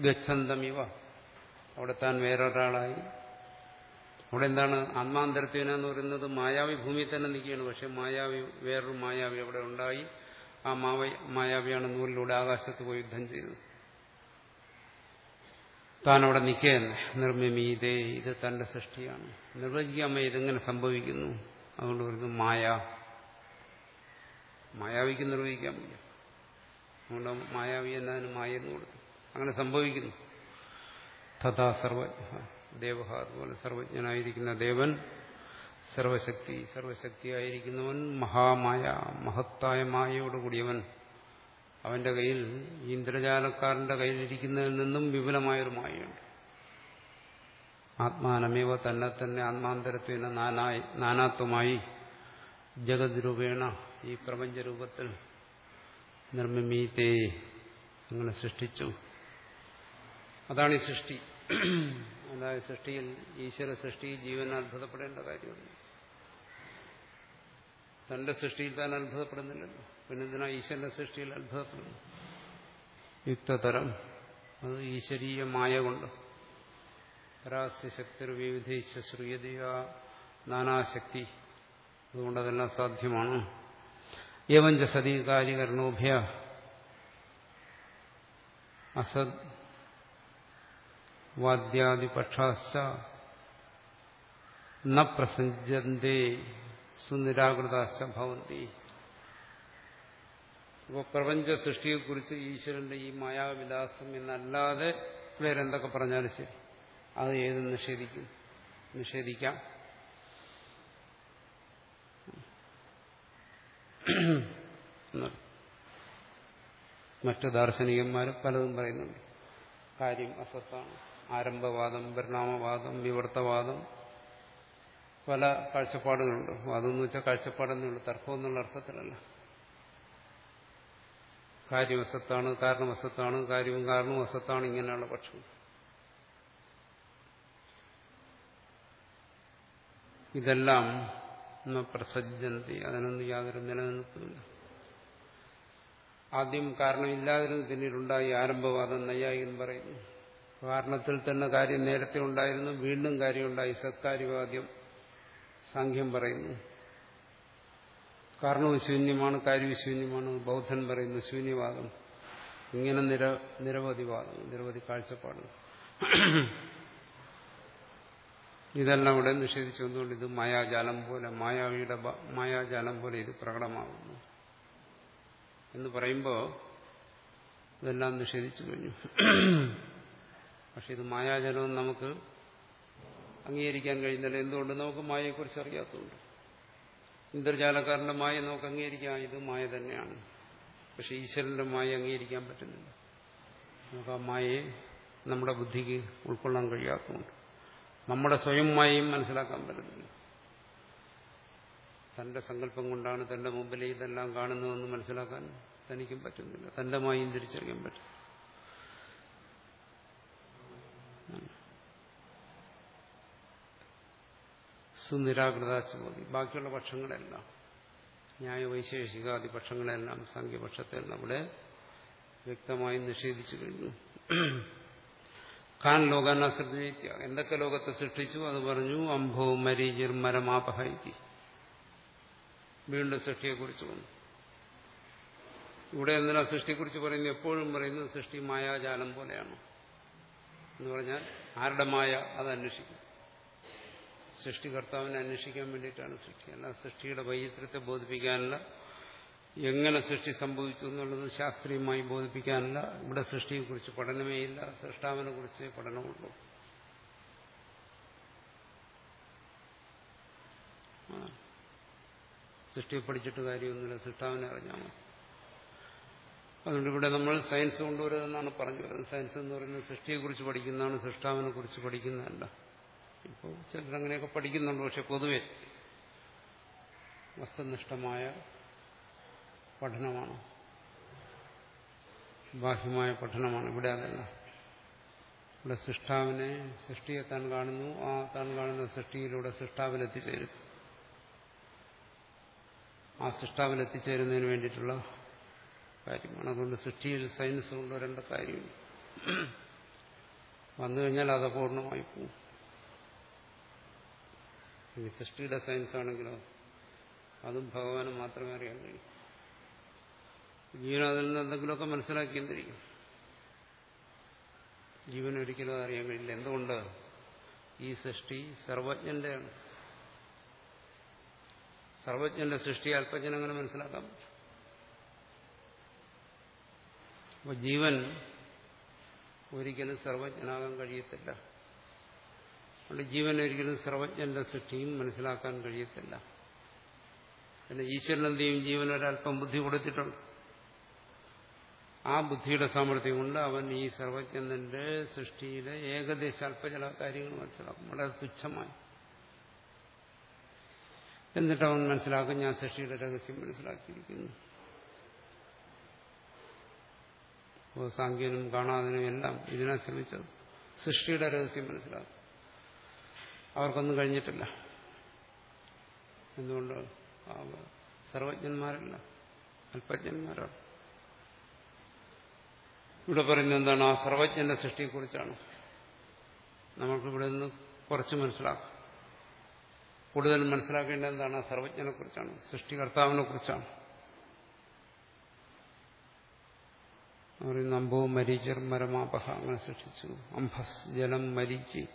ഗച്ഛന്തമിവ. അവിടെ താൻ വേറൊരാളായി. അവിടെ എന്താണ് ആത്മാന്തരത്വേന എന്ന് പറയുന്നത്? മായാവി ഭൂമിയിൽ തന്നെ നിൽക്കുകയാണ്. പക്ഷെ മായാവി വേറൊരു മായാവി അവിടെ ഉണ്ടായി. ആ മാവ മായാവിയാണ് നൂലിലൂടെ ആകാശത്ത് പോയി യുദ്ധം ചെയ്തത്. താൻ അവിടെ നിൽക്കുകയല്ലേ നിർമ്മിമീതേ ഇത് തന്റെ സൃഷ്ടിയാണ്. നിർവചിക്കാമേ ഇതെങ്ങനെ സംഭവിക്കുന്നു? അതുകൊണ്ട് പറയുന്നു മായ. മായാവിക്ക് നിർവഹിക്കാൻ വയ്യ അതുകൊണ്ട് മായാവി എന്നതിന് മായ എന്ന് കൊടുത്തു. അങ്ങനെ സംഭവിക്കുന്നു. തഥാ സർവജ്ഞ ദേവ അതുപോലെ സർവജ്ഞനായിരിക്കുന്ന ദേവൻ സർവശക്തി സർവശക്തിയായിരിക്കുന്നവൻ മഹാമായ മഹത്തായ മായയോടുകൂടിയവൻ അവന്റെ കയ്യിൽ ഇന്ദ്രജാലക്കാരന്റെ കയ്യിലിരിക്കുന്നതിൽ നിന്നും വിപുലമായൊരു മായയുണ്ട്. ആത്മാനമേവ തന്നെ തന്നെ ആത്മാന്തരത്വന നാനാത്വമായി ജഗത് രൂപേണ ഈ പ്രപഞ്ചരൂപത്തിൽ നിർമ്മിമീത്തെ അങ്ങനെ സൃഷ്ടിച്ചു. അതാണ് ഈ സൃഷ്ടി. അതായത് സൃഷ്ടിയിൽ ഈശ്വര സൃഷ്ടി ജീവൻ അത്ഭുതപ്പെടേണ്ട കാര്യമുണ്ട് തന്റെ സൃഷ്ടിയിൽ താൻ അത്ഭുതപ്പെടുന്നില്ലല്ലോ. പിന്നെ എന്തിനാ ഈശ്വരന്റെ സൃഷ്ടിയിൽ അത്ഭുതപ്പെടുന്നു യുക്തതരം. അത് ഈശ്വരീയമായ കൊണ്ട്. പരാസ്യശക്തി വിവിധ ശ്രീയതയ നാനാശക്തി. അതുകൊണ്ട് അതെല്ലാം സാധ്യമാണ്. ഏവഞ്ച സതി കാര്യകരണോഭ്യ. അസദ് വാദ്യാദിപക്ഷാശ്ച. ന സുനിരാകൃതാശ്ച ഭവന്തി. അപ്പോൾ പ്രപഞ്ച സൃഷ്ടിയെക്കുറിച്ച് ഈശ്വരന്റെ ഈ മായാവിലാസം എന്നല്ലാതെ വേറെന്തൊക്കെ പറഞ്ഞാലും ശരി. അത് ഏത് നിഷേധിക്കും. നിഷേധിക്കാം. മറ്റു ദാർശനികന്മാർ പലതും പറയുന്നുണ്ട്. കാര്യം അസത്താണ്. ആരംഭവാദം പരിണാമവാദം വിവർത്തവാദം പല കാഴ്ചപ്പാടുകളുണ്ട്. വാദം വെച്ചാൽ കാഴ്ചപ്പാടെന്നുള്ള തർക്കം എന്നുള്ള അർത്ഥത്തിലല്ല. കാര്യം അസത്താണ് കാരണം അസത്താണ് കാര്യവും കാരണവും അസത്താണ് ഇങ്ങനെയാണ് പക്ഷം. ഇതെല്ലാം പ്രസജ്ജന്തി അതിനൊന്നും യാതൊരു നിലനിൽപ്പില്ല ആദ്യം കാരണമില്ലാതിരുന്നു പിന്നീടുണ്ടായി ആരംഭവാദം നയ്യായികൻ പറയുന്നു. കാരണത്തിൽ തന്നെ കാര്യം നേരത്തെ ഉണ്ടായിരുന്നു വീണ്ടും കാര്യമുണ്ടായി സത്കാര്യവാദ്യം സാഖ്യം പറയുന്നു. കാരണവും ശൂന്യമാണ് കാര്യവും ശൂന്യമാണ് ബൗദ്ധൻ പറയുന്ന ശൂന്യവാദം. ഇങ്ങനെ നിര നിരവധി വാദം നിരവധി കാഴ്ചപ്പാടുകൾ. ഇതെല്ലാം ഇവിടെ നിഷേധിച്ചു വന്നുകൊണ്ട് ഇത് മായാജാലം പോലെ മായാവിയുടെ മായാജാലം പോലെ ഇത് പ്രകടമാകുന്നു എന്ന് പറയുമ്പോൾ ഇതെല്ലാം നിഷേധിച്ചു കഴിഞ്ഞു. പക്ഷെ ഇത് മായാജലം നമുക്ക് അംഗീകരിക്കാൻ കഴിയുന്നില്ല എന്തുകൊണ്ട്? നമുക്ക് മായയെക്കുറിച്ച് അറിയാത്തതുകൊണ്ട്. ഇന്ദ്രജാലക്കാരന്റെ മായ നമുക്ക് അംഗീകരിക്കാം ഇത് മായ തന്നെയാണ്. പക്ഷെ ഈശ്വരന്റെ മായ അംഗീകരിക്കാൻ പറ്റുന്നില്ല. നമുക്ക് ആ മായയെ നമ്മുടെ ബുദ്ധിക്ക് ഉൾക്കൊള്ളാൻ കഴിയാത്തതുകൊണ്ട് നമ്മുടെ സ്വയം മായയും മനസ്സിലാക്കാൻ പറ്റുന്നില്ല. തന്റെ സങ്കല്പം കൊണ്ടാണ് തന്റെ മുമ്പിലെ ഇതെല്ലാം കാണുന്നതെന്ന് മനസ്സിലാക്കാൻ തനിക്കും പറ്റുന്നില്ല. തന്റെ മായയും തിരിച്ചറിയാൻ പറ്റും സുനിരാകൃതാശുമതി ബാക്കിയുള്ള പക്ഷങ്ങളെല്ലാം ന്യായവൈശേഷികാദി പക്ഷങ്ങളെല്ലാം സംഖ്യപക്ഷത്തെ നമ്മുടെ വ്യക്തമായി നിഷേധിച്ചു കഴിഞ്ഞു. ഖാൻ ലോകാന എന്തൊക്കെ ലോകത്തെ സൃഷ്ടിച്ചു? അത് പറഞ്ഞു അംഭോ മരീചിർ മരമാപഹൈതി വീണ്ടും സൃഷ്ടിയെക്കുറിച്ച് വന്നു. ഇവിടെ എന്തിനാ സൃഷ്ടിയെക്കുറിച്ച് പറയുന്നു എപ്പോഴും പറയുന്നത് സൃഷ്ടി മായാജാലം പോലെയാണ്. എന്ന് പറഞ്ഞാൽ ആരുടെ മായ അത് അന്വേഷിക്കും. സൃഷ്ടികർത്താവിനെ അന്വേഷിക്കാൻ വേണ്ടിയിട്ടാണ് സൃഷ്ടി. അല്ല സൃഷ്ടിയുടെ വൈചിത്രത്തെ ബോധിപ്പിക്കാനല്ല എങ്ങനെ സൃഷ്ടി സംഭവിച്ചു എന്നുള്ളത് ശാസ്ത്രീയമായി ബോധിപ്പിക്കാനല്ല ഇവിടെ സൃഷ്ടിയെക്കുറിച്ച് പഠനമേ ഇല്ല സൃഷ്ടാവിനെ കുറിച്ച് പഠനമുള്ളൂ സൃഷ്ടിയെ പഠിച്ചിട്ട് കാര്യമൊന്നുമില്ല. സൃഷ്ടാവിനെ അറിഞ്ഞാൽ അതുകൊണ്ട് ഇവിടെ നമ്മൾ സയൻസ് കൊണ്ടുവരുതെന്നാണ് പറഞ്ഞു വരുന്നത് സയൻസ് എന്ന് പറയുന്നത് സൃഷ്ടിയെക്കുറിച്ച് പഠിക്കുന്നതാണ് സൃഷ്ടാവിനെ കുറിച്ച് പഠിക്കുന്നതല്ല. ഇപ്പോൾ ചിലരങ്ങനെയൊക്കെ പഠിക്കുന്നുണ്ട് പക്ഷെ പൊതുവെ വസ്തുനിഷ്ഠമായ പഠനമാണ്. ബാഹ്യമായ പഠനമാണ്. ഇവിടെ അതല്ല. ഇവിടെ സൃഷ്ടാവിനെ സൃഷ്ടിയെ താൻ കാണുന്നു ആ താൻ കാണുന്ന സൃഷ്ടിയിലൂടെ സൃഷ്ടാവിൽ എത്തിച്ചേരും ആ സൃഷ്ടാവിൽ എത്തിച്ചേരുന്നതിന് വേണ്ടിയിട്ടുള്ള കാര്യമാണ്. അതുകൊണ്ട് സൃഷ്ടിയിൽ സയൻസ് കൊണ്ടുവരേണ്ട കാര്യം വന്നു കഴിഞ്ഞാൽ അത് പൂർണമായി പോകും. ഇനി സൃഷ്ടിയുടെ സയൻസ് ആണെങ്കിലോ അതും ഭഗവാന് മാത്രമേ അറിയാൻ കഴിയൂ. ജീവൻ അതിൽ നിന്ന് എന്തെങ്കിലുമൊക്കെ മനസ്സിലാക്കിയെന്നിരിക്കും ജീവൻ ഒരിക്കലും അറിയാൻ കഴിയില്ല. എന്തുകൊണ്ട്? ഈ സൃഷ്ടി സർവജ്ഞന്റെയാണ്. സർവജ്ഞന്റെ സൃഷ്ടി അല്പജ്ഞൻ അങ്ങനെ മനസ്സിലാക്കാം അപ്പൊ ജീവൻ ഒരിക്കലും സർവജ്ഞനാകാൻ കഴിയത്തില്ല. അതുകൊണ്ട് ജീവൻ ഒരിക്കലും സർവജ്ഞന്റെ സൃഷ്ടിയും മനസ്സിലാക്കാൻ കഴിയത്തില്ല. പിന്നെ ചെയ്യും ജീവൻ ഒരല്പം ബുദ്ധി കൊടുത്തിട്ടുണ്ട്. ആ ബുദ്ധിയുടെ സാമർഥ്യം കൊണ്ട് അവൻ ഈ സർവജ്ഞന്റെ സൃഷ്ടിയിലെ ഏകദേശ ചില കാര്യങ്ങൾ മനസ്സിലാക്കും. വളരെ തുച്ഛമായി. എന്നിട്ട് അവൻ മനസ്സിലാക്കും ഞാൻ സൃഷ്ടിയുടെ രഹസ്യം മനസ്സിലാക്കിയിരിക്കുന്നു. സാങ്കേനും കാണാതിനും എല്ലാം ഇതിനാ ശ്രമിച്ചത്. സൃഷ്ടിയുടെ രഹസ്യം മനസ്സിലാക്കും. അവർക്കൊന്നും കഴിഞ്ഞിട്ടില്ല. എന്തുകൊണ്ട്? സർവജ്ഞന്മാരല്ല അല്പജ്ഞന്മാരാണ്. ഇവിടെ പറയുന്നത് എന്താണ്? ആ സർവജ്ഞന്റെ സൃഷ്ടിയെക്കുറിച്ചാണ്. നമുക്കിവിടെ നിന്ന് കുറച്ച് മനസ്സിലാക്കാം. കൂടുതൽ മനസ്സിലാക്കേണ്ട എന്താണ്? ആ സർവജ്ഞനെ കുറിച്ചാണ് സൃഷ്ടികർത്താവിനെ കുറിച്ചാണ് അമ്പവും മരീചർ മരമാപഹ അങ്ങനെ സൃഷ്ടിച്ചു. അംഭസ് ജലം മരീച്ചി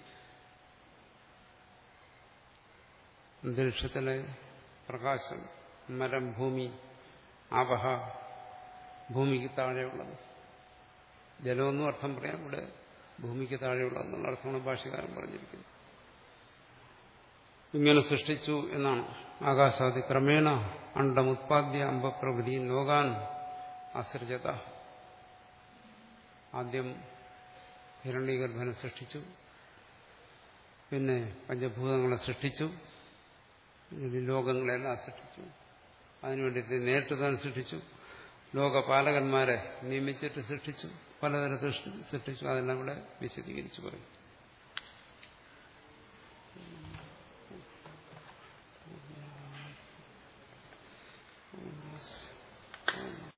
അന്തരീക്ഷത്തിലെ പ്രകാശം മരം ഭൂമി ആപഹ ഭൂമിക്ക് താഴെയുള്ളത്. ജലമൊന്നും അർത്ഥം പറയാം ഇവിടെ ഭൂമിക്ക് താഴെയുള്ളതെന്നുള്ള അർത്ഥമാണ് ഭാഷകാരൻ പറഞ്ഞിരിക്കുന്നത്. ഇങ്ങനെ സൃഷ്ടിച്ചു എന്നാണ് ആകാശാദി. ക്രമേണ അണ്ടം ഉത്പാദ്യ അമ്പപ്രകൃതി ലോകാൻ അസൃജത ആദ്യം ഹിരണ്യഗർഭനെ സൃഷ്ടിച്ചു പിന്നെ പഞ്ചഭൂതങ്ങളെ സൃഷ്ടിച്ചു ലോകങ്ങളെല്ലാം സൃഷ്ടിച്ചു അതിനുവേണ്ടി നേരിട്ട് സൃഷ്ടിച്ചു. ലോകപാലകന്മാരെ നിയമിച്ചിട്ട് സൃഷ്ടിച്ചു. പലതരത്തിൽ സൃഷ്ടിച്ചു. അതെല്ലാം ഇവിടെ വിശദീകരിച്ചു പറയും.